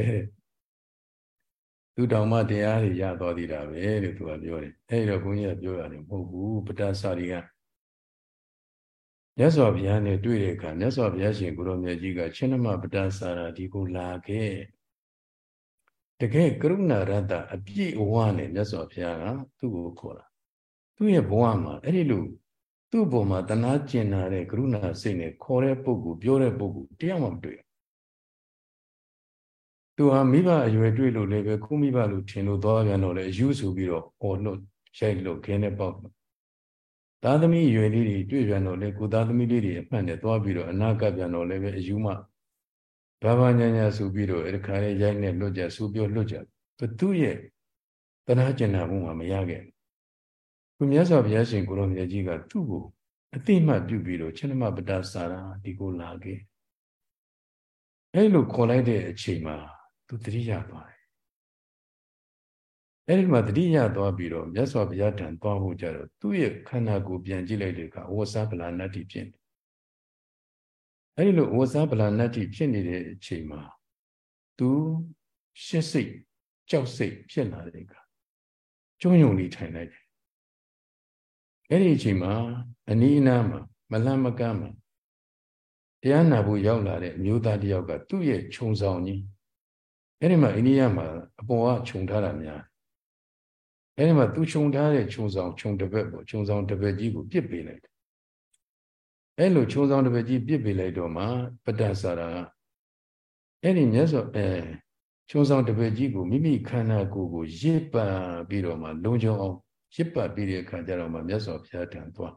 Speaker 1: သူတောင်မှတရားတွေရတော်သေးတာပဲလို့သူကပြောတယ်အဲ့တော့ဘုန်းကြီးကပြောရတယ်မဟုတ်ဘူးပတ္တစာရီကမြတ်စွာဘုရားနဲ့တွေ့တဲ့အခါမြတ်စွာဘုရားရှင်ကိုရောမြတ်ကြီးကချင်းနမပတ္တစာရာဒီကိုလာခဲ့တကယ်ကရုဏာရတ္တအပြည့်အဝနဲ့မြတ်စွာဘုရားကသူ့ကိုခေါ်တာသူ့ရဲ့ဘဝမှာအဲ့ဒီလိုသူ့ဘုံမှာတနာကျင်နာတဲ့ကရုဏာစိတ်နဲ့ခေါ်တဲ့ပုဂ္ဂိုလ်ပြောတဲ့ပုဂ္ဂိုလ်တရားမှမတွေ့ သူဟာမိဘအရွယ်တွေ့လို့လည်းပဲခုမိဘလို့ထင်လို့သွားပြန်တော့လေအယူဆိုပြီးတော့ဟောလို့ရိုက်လို့ခင်းတဲ့ပေါက်သားသမီးရွယ်လေးတွေတွေ့ပြန်တော့လေကိုသားသမီးလေးတွေအမှန်နဲ့သွားပြီးတော့အနာကပ်ပြန်တော့လည်းပဲအယူမှဘာဘာညာညာဆိုပြီးတော့အဲ့ဒီခါလေးရိုက်နဲ့လွတ်ကြဆူပြောလွတ်ကြသူရဲ့တနာကျင်နာမှုမှာမရခဲ့ဘူးမြတ်စွာဘုရားရှင်ကိုရောမြတ်ကြီးကသူ့ကိုအတိမတ်ပြုပြီးတော့ချင်းမပဒစာရာဒီကိုလာခဲ့အဲ့လိုခေါ်လိုက်တဲ့အချိန်မှာ သူတတိယသွားတယ်အဲ့ဒီမှာတတိယသွားပြီးတော့မြတ်စွာဘုရားထံသွားဖို့ကြတော့သူ့ရဲ့ခန္ဓာကိုယ်ပြန်ကြည့်လိုက်တဲ့အခါဝဆဗလာနတ္တိဖြစ်နေအဲ့ဒီလိုဝဆဗလာနတ္တိဖြစ်နေတဲ့အချိန်မှာသူရှစ်စိတ်ကြောက်စိတ်ဖြစ်လာတဲ့အခါကျုံယုံလေးထိုင်လိုက်တယ်အဲ့ဒီအချိန်မှာအနီးအနားမှာမလန့်မကမ်းမှာတရားနာဖို့ရောက်လာတဲ့အမျိုးသားတယောက်ကသူ့ရဲ့ခြုံဆောင်ကြီး အဲ့ဒီမှာအိန္ဒိယမှာအပေါ်ကခြုံထားတာများအဲ့ဒီမှာသူခြုံထားတဲ့ခြုံဆောင်ခြုံတစ်ဘက်ပေါ့ခြုံဆောင်တစ်ဘက်ကြီးကိုပြစ်ပေးလိုက်တယ်အဲ့လိုခြုံဆောင်တစ်ဘက်ကြီးပြစ်ပေးလိုက်တော့မှပတ္တဆာရာအဲ့ဒီမြတ်စွာအဲခြုံဆောင်တစ်ဘက်ကြီးကိုမိမိခန္ဓာကိုယ်ကိုရစ်ပတ်ပြီးတော့မှလုံခြုံအောင်ရစ်ပတ်ပြီးတဲ့အခါကျတော့မှမြတ်စွာဘုရားထံသွား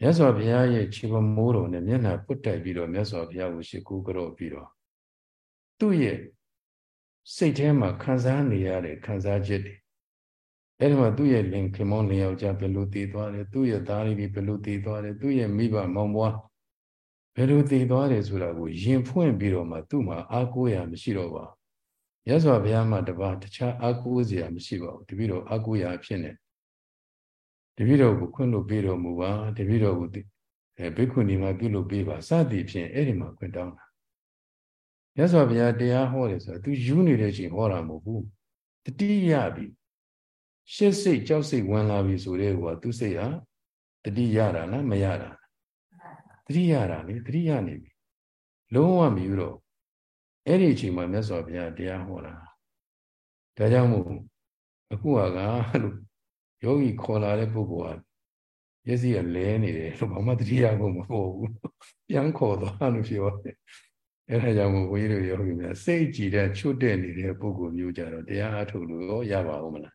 Speaker 1: မြတ်စွာဘုရားရဲ့ခြေပမိုးတော်နဲ့မျက်နှာပုတ်တိုက်ပြီးတော့မြတ်စွာဘုရားကိုရှိခိုးကြော့ပြီးတော့သူ့ရဲ့ စိတ်ထဲမှာခံစားနေရတဲ့ခံစားချက်တွေအဲ့ဒီမှာသူ့ရဲ့လင်ခင်မောင်းလင်ယောက်ျားဘယ်လိုတည်သွားတယ်သူ့ရဲ့သားလေးတွေဘယ်လိုတည်သွားတယ်သူ့ရဲ့မိဘမောင်ဘွားဘယ်လိုတည်သွားတယ်ဆိုတာကိုယင်ဖွင့်ပြီးတော့မှသူ့မှာအားကိုးရမရှိတော့ပါရသော်ဘုရားမှာတပါတခြားအားကိုးစရာမရှိပါဘူးတပည့်တော်အားကိုးရဖြစ်နေတပည့်တော်ကိုခွင့်လို့ပေးတော်မူပါတပည့်တော်ကိုအဲဘိက္ခုနီမှာပြုလုပ်ပေးပါစသည်ဖြင့်အဲ့ဒီမှာခွင့်တောင်းတာ ရသော်ဘုရားတရားဟောတယ်ဆိုတာ तू ယူနေတဲ့ချိန်ဟောတာမဟုတ်ဘူးတတိယပြီရှစ်စိတ်ကြောက်စိတ်ဝင်လာပြီဆိုတဲ့ကွာသူစိတ်ဟာတတိရတာလားမရတာတတိရတာလေတတိရနေပြီလုံးဝမယူတော့အဲ့ဒီအချိန်မှာမြတ်စွာဘုရားတရားဟောတာဒါကြောင့်မို့အခုကလို့ယောဂီခေါ်လာတဲ့ပုဂ္ဂိုလ်ကမျက်စိကလဲနေတယ်လို့ဘာမှတတိယဖို့မဟုတ်ဘူးပြန်ခေါ်သွားလို့ပြောတယ် အဲ့ဒါကြောင့်မို့ဘုန်းကြီးတို့ယောဂီများစိတ်ကြည်တဲ့ချွတ်တဲ့နေတဲ့ပုဂ္ဂိုလ်မျိုးကြတော့တရားအထုတ်လို့ရောရပါဦးမလား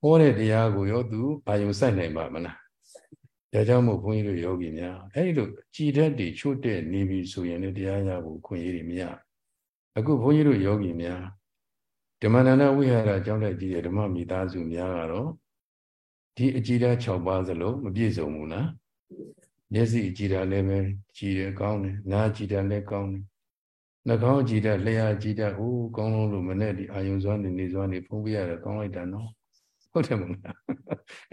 Speaker 1: ဟောတဲ့တရားကိုရောသူဘာယုံစိုက်နိုင်ပါမလားဒါကြောင့်မို့ဘုန်းကြီးတို့ယောဂီများအဲ့ဒီလိုကြည်တတ်တွေချွတ်တဲ့နေပြီဆိုရင်လည်းတရားရဖို့ခွင့်ရည်မရအခုဘုန်းကြီးတို့ယောဂီများဓမ္မနန္ဒဝိဟာရကျောင်းတိုက်ကြီးရဲ့ဓမ္မမိသားစုများကတော့ဒီအကြည်ဓာတ်6ပါးစလုံးမပြည့်စုံဘူးလား မျက်စိအကြည်ဓာတ်လည်းပဲကြည်တယ်ကောင်းတယ်နားကြည်ဓာတ်လည်းကောင်းတယ်နှာခေါင်းကြည်ဓာတ်လျှာကြည်ဓာတ်ဟိုးကောင်းလုံးလို့မနဲ့ဒီအာယုံစွမ်းနေနေစွမ်းနေဖုံးပြရတယ်ကောင်းလိုက်တာနော်ဟုတ်တယ်မလား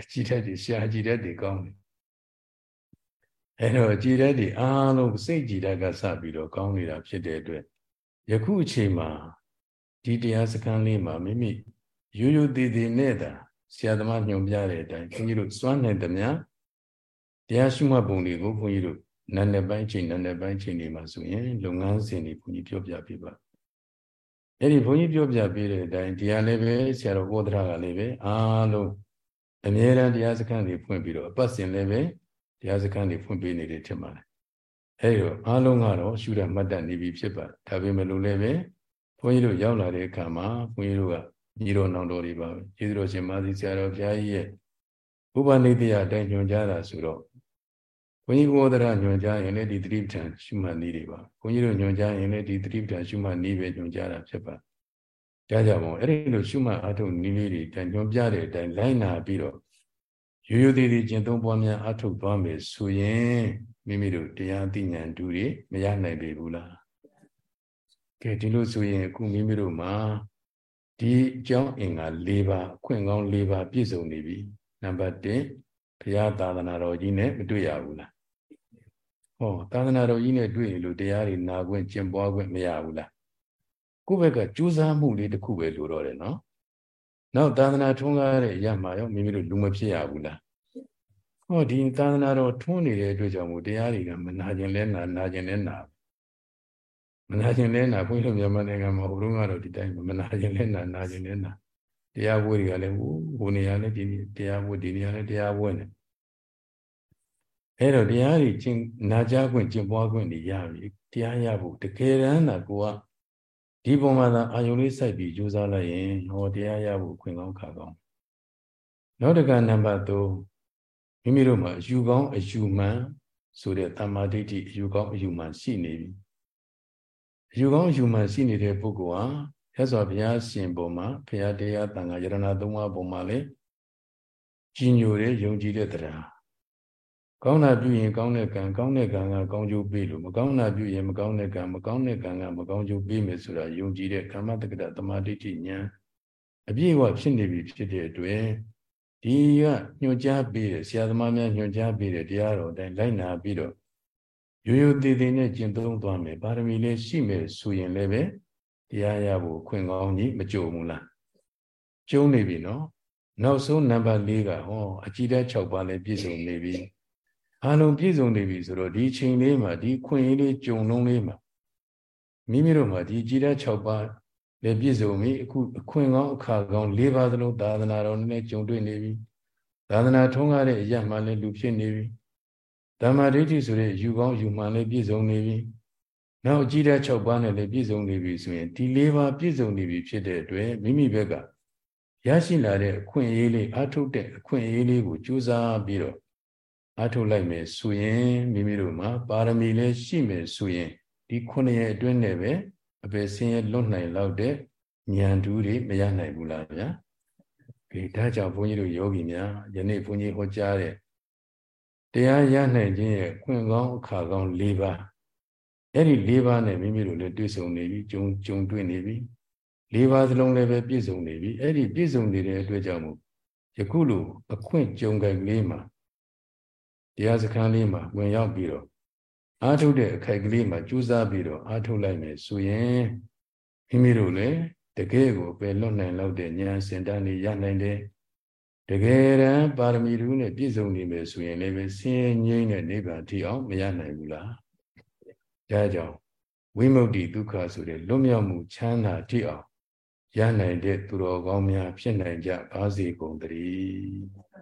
Speaker 1: အကြည်ဓာတ်တွေရှားကြည်ဓာတ်တွေကောင်းတယ်အဲ့တော့ကြည်ဓာတ်တွေအားလုံးစိတ်ကြည်ဓာတ်ကစပြီးတော့ကောင်းနေတာဖြစ်တဲ့အတွက်ယခုအချိန်မှာဒီတရားစခန်းလေးမှာမိမိရိုးရိုးတည်တည်နဲ့တာဆရာသမားညွှန်ပြတဲ့အတိုင်းဘုန်းကြီးတို့စွမ်းနိုင်သမျှ တရားရှိမှတ်ပုံတွေကိုဘုန်းကြီးတို့နာနဲ့ပိုင်းချိန်နာနဲ့ပိုင်းချိန်တွေမှာဆိုရင်လုပ်ငန်းစဉ်တွေဘုန်းကြီးပြောပြပေးပါအဲ့ဒီဘုန်းကြီးပြောပြပေးတဲ့အတိုင်းတရားလည်းပဲဆရာတော်ဘောဓရာကလည်းပဲအားလုံးအမြဲတမ်းတရားစခန်းတွေဖွင့်ပြီးတော့အပတ်စဉ်လည်းပဲတရားစခန်းတွေဖွင့်ပေးနေတယ်ထင်ပါတယ်အဲဒီတော့အားလုံးကတော့ရှုရမှတ်တတ်နေပြီဖြစ်ပါတယ်ဒါပေမဲ့လို့လည်းပဲဘုန်းကြီးတို့ရောက်လာတဲ့အခါမှာဘုန်းကြီးတို့ကညီတော်နောင်တော်တွေပါပဲကျေးဇူးတော်ရှင်မာသီဆရာတော်ဘုရားကြီးရဲ့ ဥပနိတိယအတိုင်းညွှန်ကြားတာဆိုတော့ဘုန်းကြီးဘောဓရညွှန်ကြားရင်လည်းဒီသတိပဋ္ဌာန်ရှုမှတ်နည်းတွေပါဘုန်းကြီးတို့ညွှန်ကြားရင်လည်းဒီသတိပဋ္ဌာန်ရှုမှတ်နည်းပဲညွှန်ကြားတာဖြစ်ပါကြားကြပါဦးအဲ့ဒီလိုရှုမှတ်အထုနည်းလေးတွေတန်ညွှန်ပြတဲ့အတိုင်းလိုက်နာပြီးတော့ရိုးရိုးသေးသေးကျင့်သုံးပွားများအထုတ်သွားမယ်ဆိုရင်မိမိတို့တရားသိဉာဏ်တူတွေမရနိုင်ပေဘူးလားကဲဒီလိုဆိုရင်အခုမိမိတို့မှာဒီအကြောင်းအင်္ဂါ၄ပါးအခွင့်ကောင်း၄ပါးပြည့်စုံနေပြီ နံပါတ်1ဘုရားသာသနာတော်ကြီးနဲ့မတွေ့ရဘူးလားဟောသာသနာတော်ကြီးနဲ့တွေ့ရင်လို့တရားတွေနာခွင့်ကျင့်ပွားခွင့်မရဘူးလားကိုယ့်ဘက်ကကြိုးစားမှုလေးတစ်ခုပဲလိုတော့တယ်နော်နောက်သာသနာထွန်းကားတဲ့ရမှာရောမိမိတို့လူမဖြစ်ရဘူးလားဟောဒီသာသနာတော်ထွန်းနေတဲ့အတွက်ကြောင့်မို့တရားတွေကမနာကျင်လဲနာနာကျင်လဲနာမနာကျင်လဲနာဘုန်းကြီးတို့မြန်မာနိုင်ငံမှာဟိုတုန်းကတော့ဒီတိုင်းမနာကျင်လဲနာနာကျင်လဲနာ တရားဝဲတွေကလည်းဟိုဟိုနေရာလည်းဒီတရားဝဲဒီနေရာလည်းတရားဝဲနေအဲ့တော့တရားတွေကျင့်နာကြားခွင့်ကျင့်ပွားခွင့်တွေရပြီတရားရဖို့တကယ်တမ်းသာကိုကဒီပုံမှာသာအာယုံလေးစိုက်ပြီးကြိုးစားလိုက်ရင်ဟောတရားရဖို့ခွင့်ကောင်းခါကောင်းနောက်တစ်ခါနံပါတ်3မိမိတို့မှာအယူကောင်းအယူမှန်ဆိုတဲ့တမ္မာဒိဋ္ဌိအယူကောင်းအယူမှန်ရှိနေပြီအယူကောင်းအယူမှန်ရှိနေတဲ့ပုဂ္ဂိုလ်ဟာ ရသော်ဘုရားရှင်ပုံမှာဘုရားတရားတန်ခါယရဏသုံးပါးပုံမှာလေကြီးညိုတဲ့ယုံကြည်တဲ့တရားကောင်းတာပြုရင်ကောင်းတဲ့ကံကောင်းတဲ့ကံကကောင်းကျိုးပေးလို့မကောင်းတာပြုရင်မကောင်းတဲ့ကံမကောင်းတဲ့ကံကမကောင်းကျိုးပေးမယ်ဆိုတာယုံကြည်တဲ့ကာမတက္ကတသမာဓိဋ္ဌိဉာဏ်အပြည့်အဝဖြစ်နေပြီဖြစ်တဲ့အတွက်ဒီကညွှန်ကြားပေးတဲ့ဆရာသမားများညွှန်ကြားပေးတဲ့တရားတော်အတိုင်းလိုက်နာပြီးတော့ရိုးရိုးသေးသေးနဲ့ကျင့်သုံးသွားမယ်ပါရမီလေးရှိမယ်ဆိုရင်လည်းပဲ တရားရဖို့ခွင့်ကောင်းကြီးမကြုံဘူးလားကျုံနေပြီနော်နောက်ဆုံးနံပါတ်၄ကဟောအကြည်တဲ့6ပါးလည်းပြည့်စုံနေပြီအားလုံးပြည့်စုံနေပြီဆိုတော့ဒီချိန်လေးမှာဒီခွင့်ရလေးကြုံလုံးလေးမှာမိမိတို့မှာဒီကြည်တဲ့6ပါးလည်းပြည့်စုံပြီအခုအခွင့်ကောင်းအခါကောင်း၄ပါးသလုံးသာသနာတော်နဲ့ကြုံတွေ့နေပြီသာသနာထုံးကားတဲ့အရာမှလည်းလူဖြစ်နေပြီဓမ္မဒိဋ္ဌိဆိုတဲ့ယူကောင်းယူမှန်လည်းပြည့်စုံနေပြီ နောက်ကြည်တဲ့6ပါးနဲ့လည်းပြည့်စုံနေပြီဆိုရင်ဒီ၄ပါးပြည့်စုံနေပြီဖြစ်တဲ့အတွက်မိမိဘက်ကရရှိလာတဲ့အခွင့်အရေးလေးအထုတ်တဲ့အခွင့်အရေးလေးကိုကြိုးစားပြီးတော့အထုတ်လိုက်မယ်ဆိုရင်မိမိတို့မှာပါရမီလည်းရှိမယ်ဆိုရင်ဒီခုနှစ်ရက်အတွင်းနဲ့ပဲအပေဆင်းရဲလွတ်နိုင်လောက်တဲ့ဉာဏ်တူးတွေမရနိုင်ဘူးလားဗျာဒီဒါကြောင့်ဘုန်းကြီးတို့ယောဂီများယနေ့ဘုန်းကြီးဟောကြားတဲ့တရားရနိုင်ခြင်းရဲ့ခွင့်ကောင်းအခါကောင်း၄ပါး အဲ့ဒီ၄ပါးနဲ့မိမိတို့လည်းတွေ့ဆုံနေပြီကြုံကြုံတွေ့နေပြီ၄ပါးစလုံးလည်းပဲပြည့်စုံနေပြီအဲ့ဒီပြည့်စုံနေတဲ့အတွက်ကြောင့်မို့ယခုလိုအခွင့်ကြုံကြလေးမှာတရားစခန်းလေးမှာဝင်ရောက်ပြီးတော့အားထုတ်တဲ့အခိုက်ကလေးမှာကြိုးစားပြီးတော့အားထုတ်လိုက်မယ်ဆိုရင်မိမိတို့လည်းတကယ်ကိုပဲလွတ်နိုင်လောက်တဲ့ဉာဏ်စင်တန်းလေးရနိုင်တယ်တကယ်တမ်းပါရမီတူးနဲ့ပြည့်စုံနေမယ်ဆိုရင်လည်းပဲဆင်းရဲငြိမ်းတဲ့နိဗ္ဗာန်ထိအောင်မရနိုင်ဘူးလား ဒါကြောင့်ဝိမု ക്തി ဒုက္ခဆိုတဲ့လွတ်မြောက်မှုချမ်းသာထိအောင်ရနိုင်တဲ့သူတော်ကောင်းများဖြစ်နိုင်ကြပါစေကုန်သတည်း